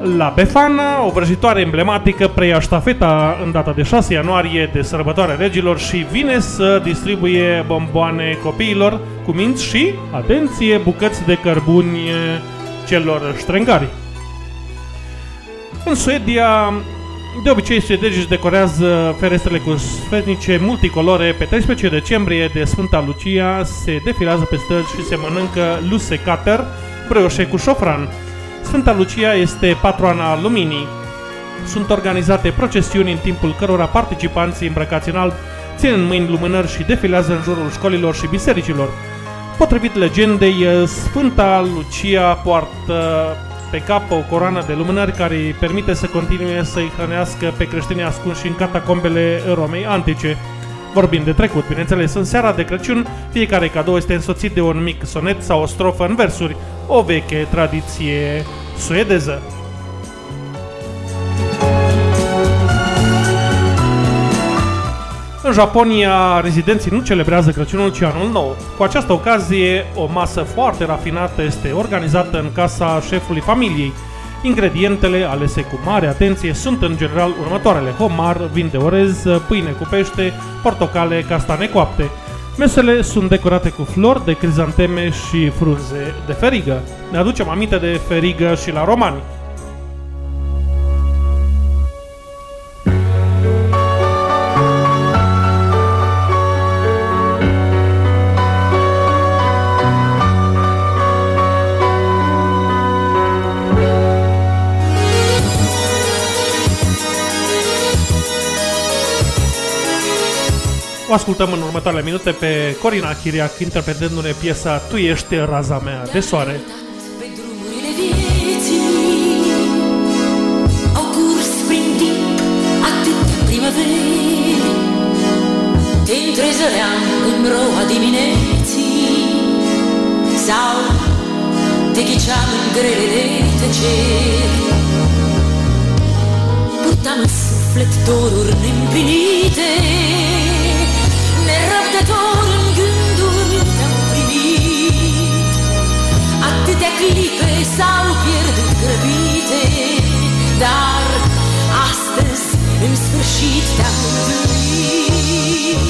La Befana, o vrăjitoare emblematică preia ștafeta în data de 6 ianuarie de sărbătoare regilor și vine să distribuie bomboane copiilor cu minți și, atenție, bucăți de cărbuni celor ștrengari. În Suedia, de obicei, suedezii își decorează ferestrele cu sfetnice multicolore. Pe 13 decembrie de Sfânta Lucia se defilează pe străzi și se mănâncă luse cater, brioșe cu șofran. Sfânta Lucia este patroana luminii. Sunt organizate procesiuni în timpul cărora participanții îmbrăcați în alb țin în mâini lumânări și defilează în jurul școlilor și bisericilor. Potrivit legendei, Sfânta Lucia poartă pe cap o coroană de lumânări care îi permite să continue să-i hrănească pe creștinii ascunși în catacombele Romei antice. Vorbind de trecut, bineînțeles, în seara de Crăciun, fiecare cadou este însoțit de un mic sonet sau o strofă în versuri, o veche tradiție suedeză. În Japonia, rezidenții nu celebrează Crăciunul, ci anul nou. Cu această ocazie, o masă foarte rafinată este organizată în casa șefului familiei. Ingredientele alese cu mare atenție sunt în general următoarele. Homar, vin de orez, pâine cu pește, portocale, castane coapte. Mesele sunt decorate cu flori de crizanteme și frunze de ferigă. Ne aducem aminte de ferigă și la romani. O ascultăm în următoarele minute pe Corina Chiriac interpretându-ne piesa Tu ești raza mea de soare. Pe drumurile vieții Au curs prin timp atât primăveri Te întrezăream în roa dimineții Sau te ghiceam în grele tăceri Purtam în suflet doruri neîmplinite Nerăbdător în gânduri te-am primit Atâtea clipe s-au pierdut grăbite Dar astăzi în sfârșit te-am întâlnit.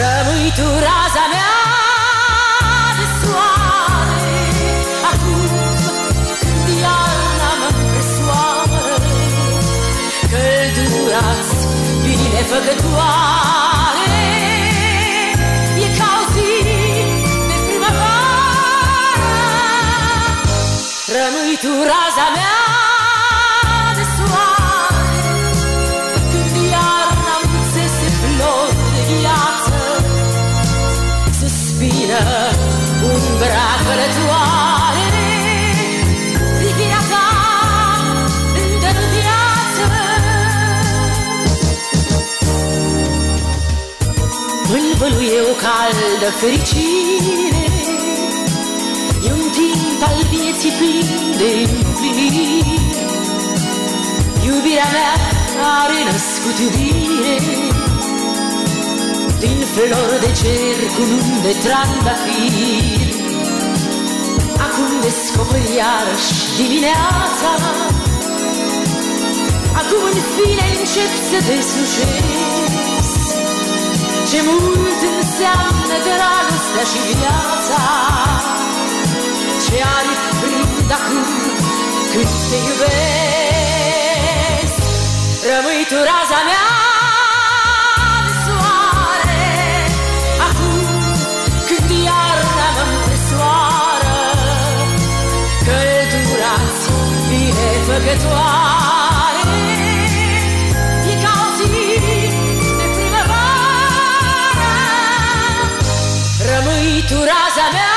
Rămâi tu raza mea de soare. Acum când iarna mă presoară Căldurați binefăcătoare Rămâi tu raza mea de soare. Când iarna înțese flori de viață Suspină umbra călătoare. Privirea ta îmi dă viață. Învăluie o caldă fericire E un timp al vieții plin de împliniri Iubirea mea are născut iubire. Din flori de cer cu luni de trandafir Acum descoperi iarăși dimineața. Acum în fine încep să deslușesc Ce mult înseamnă dragostea și viața de ani prind acum Cât te iubesc Rămâi tu raza mea de soare. Acum când iarna mă împresoară Căldura-ți binefăcătoare. Tu raza mea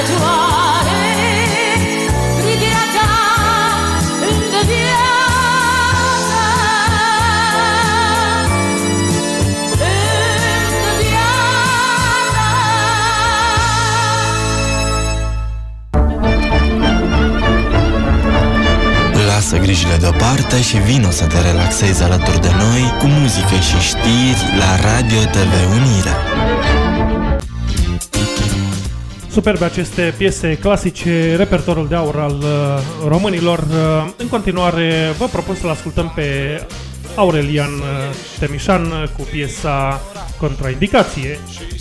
umbra călătoare. Privirea ta lângă viață Lângă viață Lasă grijile deoparte și vino să te relaxezi alături de noi cu muzică și știri la Radio TV Unirea. Superbe aceste piese clasice, repertorul de aur al uh, românilor. Uh, în continuare, vă propun să-l ascultăm pe Aurelian uh, Temișan uh, cu piesa Contraindicație.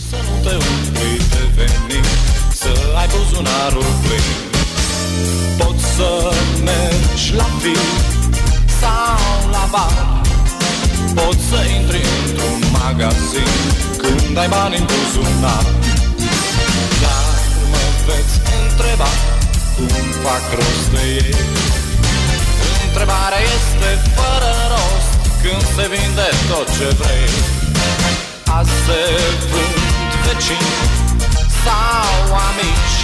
Să nu te umpli de venit Să ai buzunarul plin Poți să mergi la film Sau la bar Poți să intri într-un magazin Când ai bani în buzunar Dar mă veți întreba. Cum fac rost de ei. Întrebarea este fără rost Când se vinde tot ce vrei. Azi se vând vecini sau amici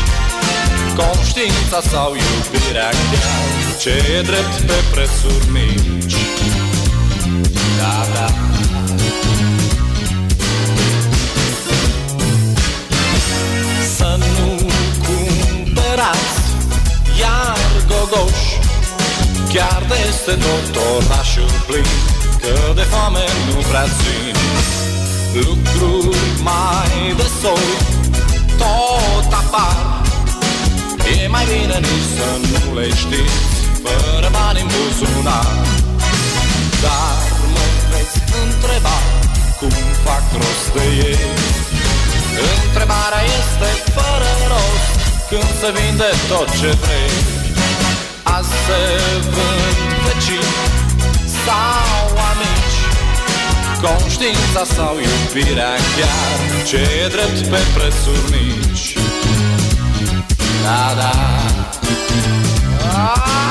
Conștiința sau iubirea chiar Ce e drept pe prețuri mici. Da, da cumpărați iar gogoși Chiar de este tot orașul plin Că de foame nu prea țin. Lucruri mai de sol Tot apar. E mai bine nici să nu le știți Fără bani în buzunar. Dar mă veți întreba Cum fac rost de ei? Întrebarea este fără rost Când se vinde tot ce vrei Azi se vând vecini sau amici. Conștiința sau iubirea chiar Ce e drept pe prețuri mici. Da, da. Dar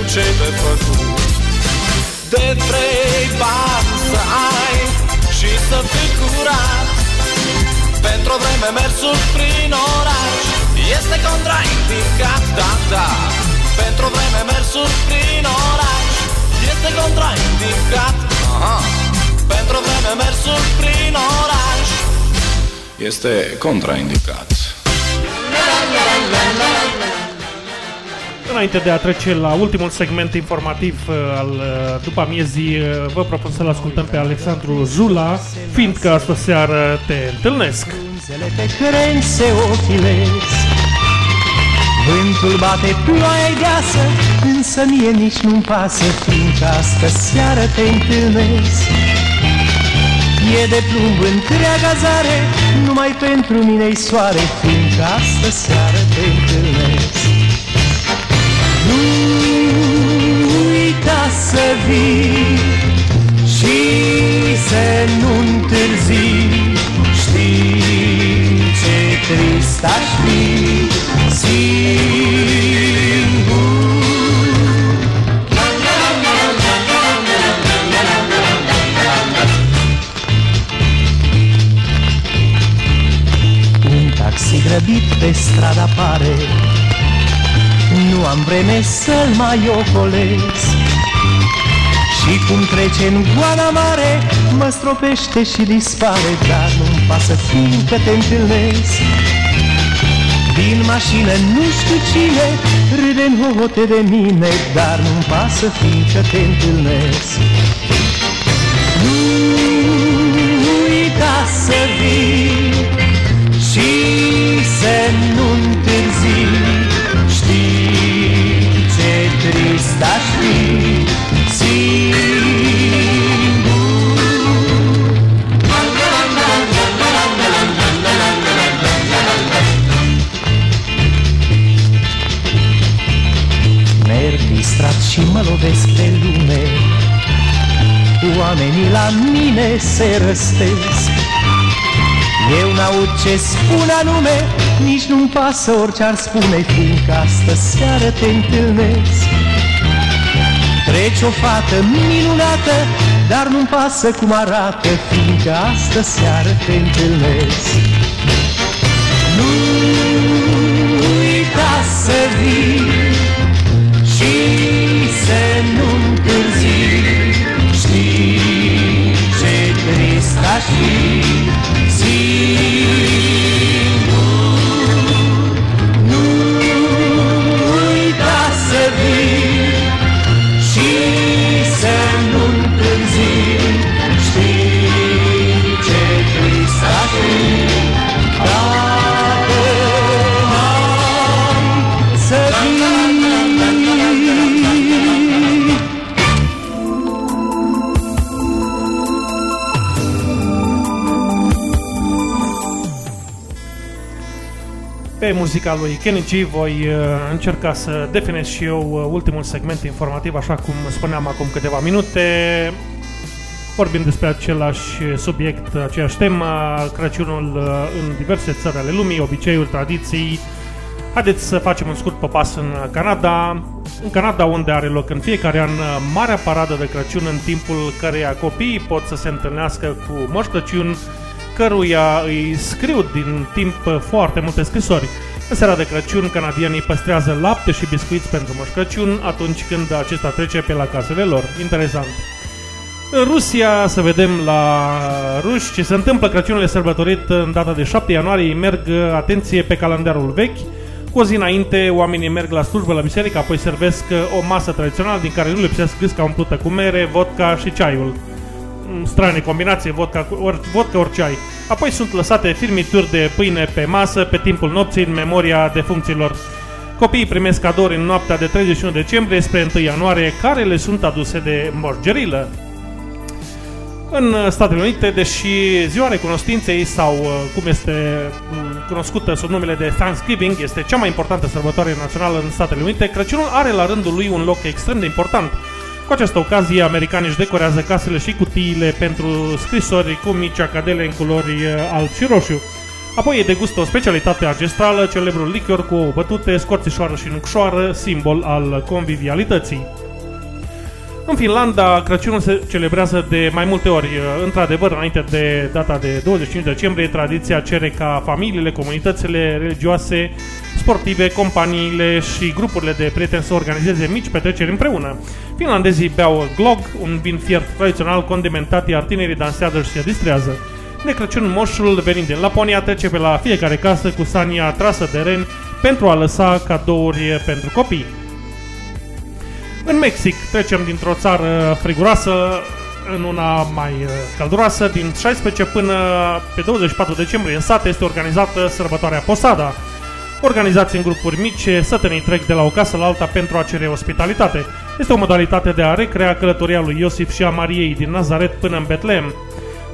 Nu prea știu ce de făcut. De vrei bani să ai și să fii curat. Pentru o vreme mersul prin oraș Este contraindicat, da, da. Pentru o vreme mersul prin oraș Este contraindicat, aha. Pentru o vreme mersul prin oraș Este contraindicat Înainte de a trece la ultimul segment informativ uh, al uh, după amiezii, uh, vă propun să-l ascultăm pe Alexandru Zula, fiindcă astă seară te întâlnesc. Frunzele pe crengi se ochilesc. Vântul bate ploaia deasă Însă mie nici nu-mi pasă. Fiindcă astă seară te întâlnesc. E de plumb întreaga zare Numai pentru mine-i soare. Fiindcă astă seară te întâlnesc nu uita să vii și să nu întârzi. Știi ce trist aș fi singur. Un taxi grăbit pe strada pare nu am vreme să-l mai ocolesc. Și cum trece în goana mare Mă stropește și dispare Dar nu-mi pasă fiindcă te întâlnesc. Din mașină nu știu cine Râde în hohote de mine Dar nu-mi pasă fiindcă te întâlnesc. Nu uita să vii Și să nu trist aș fi Merg distrat și mă lovesc pe lume. Oamenii la mine se răstesc. Eu n-aud ce spun anume Nici nu-mi pasă orice ar spune Fiindcă astă seară te întâlnesc Trece o fată minunată Dar nu-mi pasă cum arată Fiindcă astă seară te întâlnesc. Nu uita să vii și să nu întârzi. Știi ce trist aș fi muzica lui Kenny G voi uh, încerca să definez și eu uh, ultimul segment informativ, așa cum spuneam acum câteva minute. Vorbim despre același subiect, aceeași temă, Crăciunul uh, în diverse țări ale lumii, obiceiuri, tradiții. Haideți să facem un scurt păpas în Canada. În Canada, unde are loc în fiecare an marea paradă de Crăciun, în timpul căreia copiii pot să se întâlnească cu Moș Crăciun, căruia îi scriu din timp foarte multe scrisori. În seara de Crăciun, canadienii păstrează lapte și biscuiți pentru Moș Crăciun atunci când acesta trece pe la casele lor. Interesant. În Rusia, să vedem la ruși ce se întâmplă Crăciunul e sărbătorit în data de 7 ianuarie, ei merg, atenție, pe calendarul vechi. Cu o zi înainte, oamenii merg la slujbă la biserică, apoi servesc o masă tradițională din care nu lipsesc gâsca umplută cu mere, vodka și ceaiul Mm, strane combinație, vodka, cu- or, vodka ori ceai. Apoi sunt lăsate firmituri de pâine pe masă pe timpul nopții în memoria defuncților. Copiii primesc cadouri în noaptea de 31 decembrie spre 1 ianuarie, care le sunt aduse de morgerilă. În Statele Unite, deși ziua recunoștinței sau uh, cum este mm, cunoscută sub numele de Thanksgiving, este cea mai importantă sărbătoare națională în Statele Unite, Crăciunul are la rândul lui un loc extrem de important. Cu această ocazie, americanii își decorează casele și cutiile pentru scrisori cu mici acadele în culori uh, alb și roșu. Apoi ei degustă o specialitate ancestrală, celebrul lichior cu ouă bătute, scorțișoară și nucșoară, simbol al convivialității. În Finlanda, Crăciunul se celebrează de mai multe ori. Într-adevăr, înainte de data de 25 decembrie, tradiția cere ca familiile, comunitățile religioase, sportive, companiile și grupurile de prieteni să organizeze mici petreceri împreună. Finlandezii beau glog, un vin fiert tradițional condimentat, iar tinerii dansează și se distrează. De Crăciun, moșul venind din Laponia trece pe la fiecare casă cu sania trasă de ren pentru a lăsa cadouri pentru copii. În Mexic trecem dintr-o țară friguroasă în una mai uh, călduroasă. Din 16 până pe 24 decembrie în sat este organizată sărbătoarea Posada. Organizați în grupuri mici, sătenii trec de la o casă la alta pentru a cere ospitalitate. Este o modalitate de a recrea călătoria lui Iosif și a Mariei din Nazaret până în Betlehem.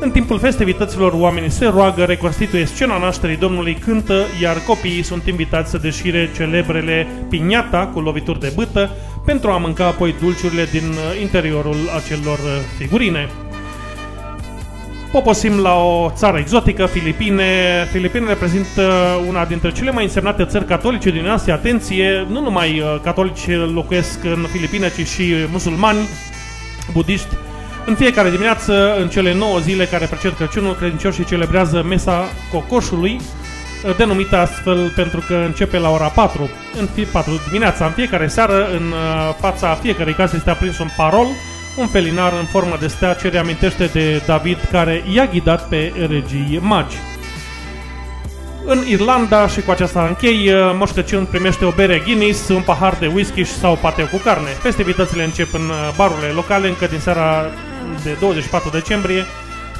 În timpul festivităților, oamenii se roagă, reconstituie scena nașterii Domnului, cântă, iar copiii sunt invitați să deșire celebrele piñata cu lovituri de bâtă pentru a mânca apoi dulciurile din uh, interiorul acelor uh, figurine. Poposim la o țară exotică, Filipine. Filipine reprezintă una dintre cele mai însemnate țări catolice din Asia. Atenție, nu numai uh, catolici locuiesc în Filipine, ci și musulmani, budiști. În fiecare dimineață, în cele 9 zile care preced Crăciunul, credincioșii celebrează mesa cocoșului, denumită astfel pentru că începe la ora 4, în fie 4 dimineața. În fiecare seară, în uh, fața fiecărei case este aprins un parol, un felinar în formă de stea ce reamintește de David care i-a ghidat pe regii magi. În Irlanda, și cu aceasta închei, uh, Moș Crăciun primește o bere Guinness, un pahar de whisky și sau pateu cu carne. Festivitățile încep în uh, barurile locale încă din seara de 24 decembrie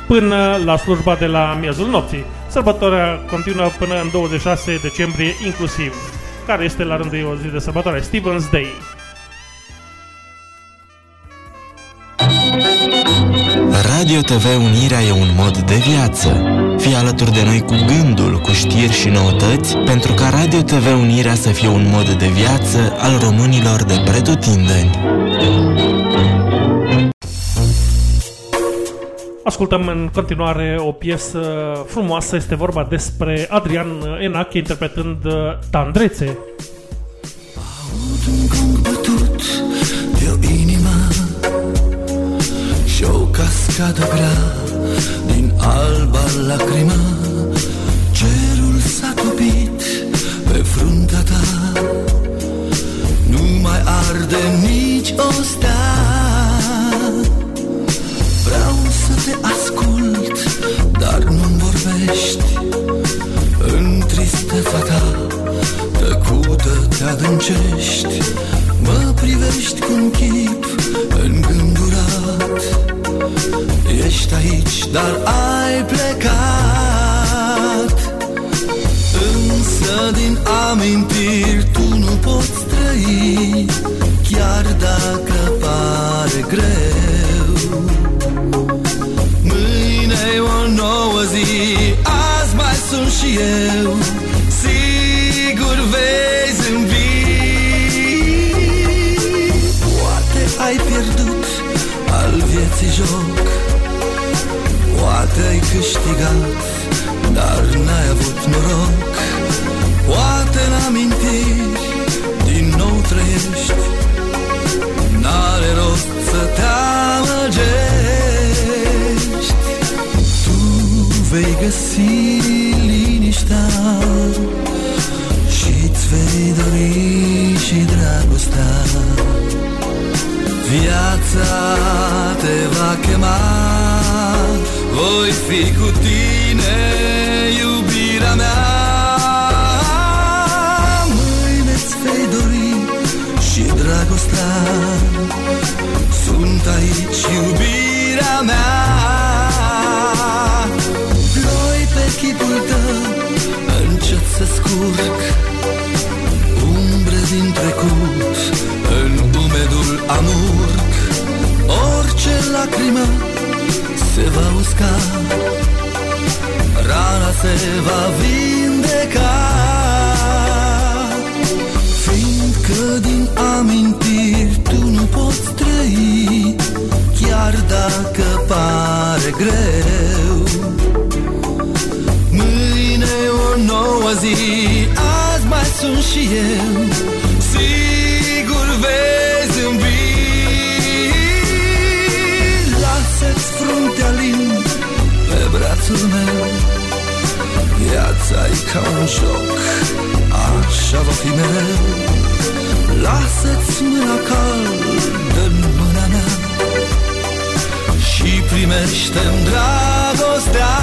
până la slujba de la miezul nopții. Sărbătoarea continuă până în 26 decembrie inclusiv, care este la rândul ei o zi de sărbătoare, Stephen's Day. Radio TV Unirea e un mod de viață. Fii alături de noi cu gândul, cu știri și noutăți, pentru ca Radio TV Unirea să fie un mod de viață al românilor de pretutindeni. Ascultăm în continuare o piesă frumoasă, este vorba despre Adrian Enache interpretând uh, Tandrețe. bătut de o inimă Și o cascadă grea din alba lacrimă. Cerul s-a topit pe fruntea ta Nu mai arde nici o stea Vreau să te ascult, dar nu-mi vorbești. În tristețea ta tăcută te adâncești. Mă privești cu un chip îngândurat. Ești aici, dar ai plecat. Însă din amintiri tu vieții joc. Poate ai câștigat Dar n-ai avut noroc. Poate în amintiri Din nou trăiești. N-are rost să te amăgești. Tu vei găsi liniștea Și-ți vei dori și dragostea Viața te va chema. Voi fi cu tine, iubirea mea. Mâine-ți vei dori și dragostea. Sunt aici, iubirea mea. Ploi pe chipul tău încet să scurg lacrimă se va usca Rana se va vindeca. Fiindcă din amintiri tu nu poți trăi Chiar dacă pare greu. Mâine e o nouă zi Azi mai sunt și eu fruntea lin pe brațul meu. Viața e ca un joc Așa va fi mereu. Lasă-ți mâna caldă în mâna mea Și primește-mi dragostea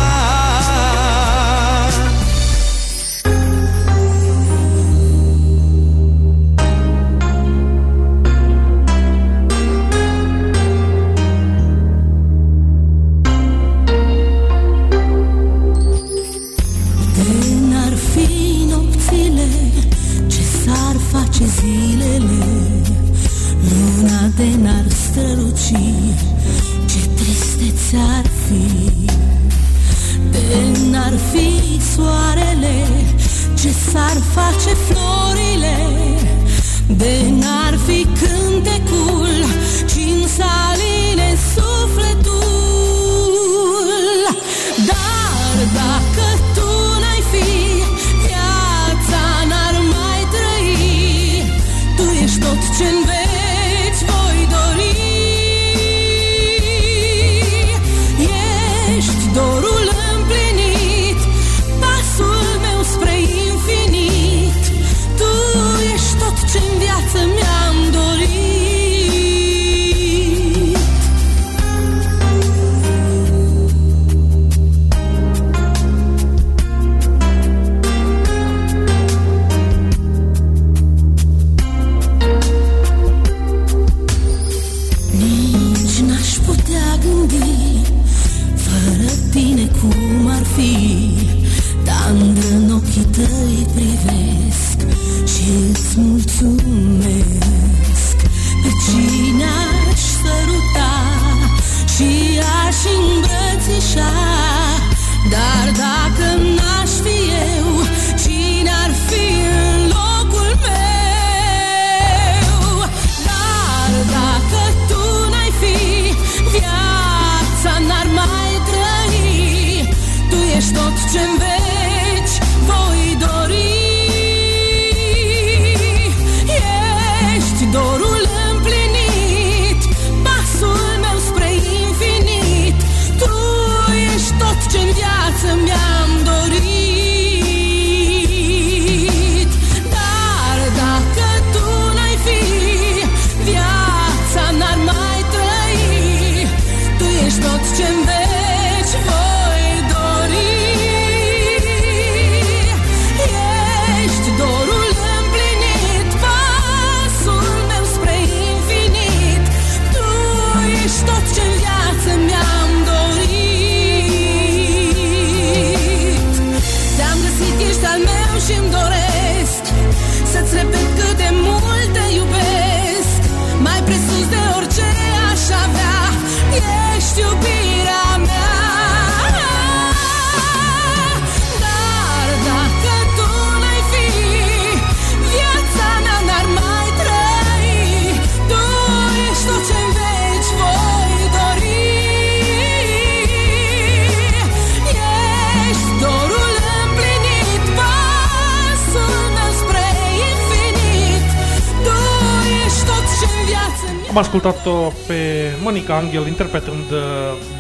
Mic Angel interpretând uh,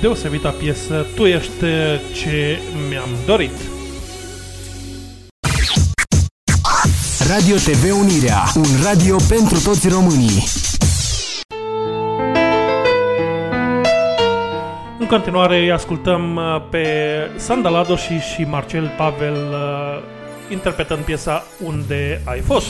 deosebita piesă Tu ești uh, ce mi-am dorit. Radio TV Unirea, un radio pentru toți românii. În continuare ascultăm uh, pe Sandalado și, și Marcel Pavel interpretând piesa Unde ai fost?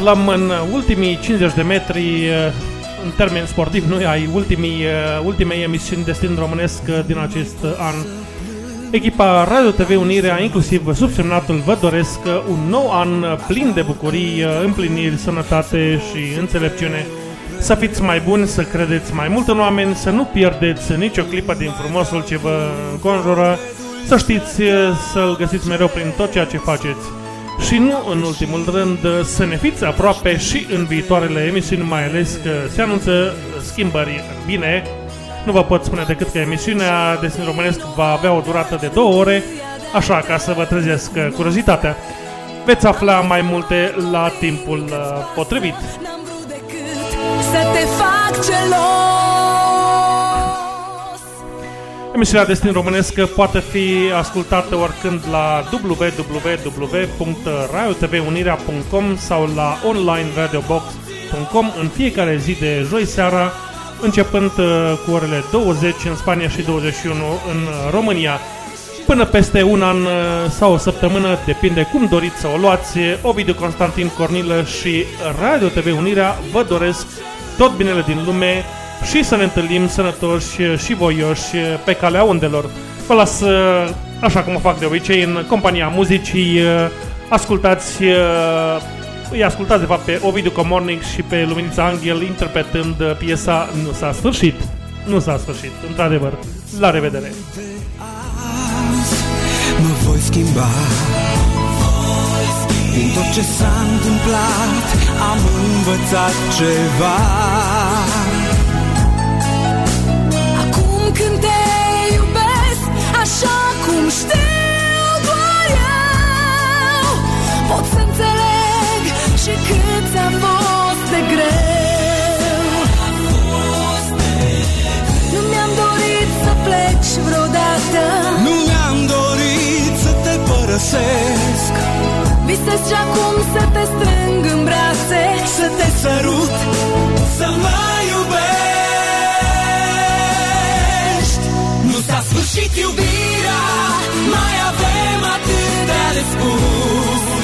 Aflăm în ultimii 50 de metri, uh, în termeni sportiv, nu ai ultimii, uh, ultimei emisiuni Destin Românesc uh, din acest uh, an. Echipa Radio TV Unirea, inclusiv subsemnatul, vă doresc uh, un nou an uh, plin de bucurii, uh, împliniri, sănătate și înțelepciune. Să fiți mai buni, să credeți mai mult în oameni, să nu pierdeți nicio clipă din frumosul ce vă înconjură, să știți uh, să-L găsiți mereu prin tot ceea ce faceți. Și nu în ultimul rând, uh, să ne fiți aproape și în viitoarele emisiuni, mai ales că se anunță uh, schimbări bine. Nu vă pot spune decât că emisiunea Destin Românesc va avea o durată de două ore, așa ca să vă trezesc uh, curiozitatea. Veți afla mai multe la timpul uh, potrivit. Să te fac celos Emisiunea Destin Românesc poate fi ascultată oricând la www.radiotvunirea.com sau la onlineradiobox.com în fiecare zi de joi seara, începând uh, cu orele 20 în Spania și 21 în România. Până peste un an uh, sau o săptămână, depinde cum doriți să o luați, Ovidiu Constantin Cornilă și Radio TV Unirea vă doresc tot binele din lume și să ne întâlnim sănătoși și voioși pe calea undelor. Vă las, uh, așa cum o fac de obicei, în compania muzicii, uh, ascultați, uh, îi ascultați de fapt pe Ovidiu Comornic și pe Luminița Angel interpretând uh, piesa Nu s-a sfârșit. Nu s-a sfârșit, într-adevăr. La revedere! Mă voi schimba Din tot ce s-a întâmplat Am învățat ceva când te iubesc Așa cum știu doar eu. Pot să înțeleg și cât ți-a fost de greu. Nu mi-am dorit să pleci vreodată. Nu mi-am dorit să te părăsesc. Visez și acum să te strâng în brațe. Să te sărut Să mă iubești s-a sfârșit iubirea Mai avem atâtea de spus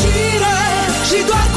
fericire și doar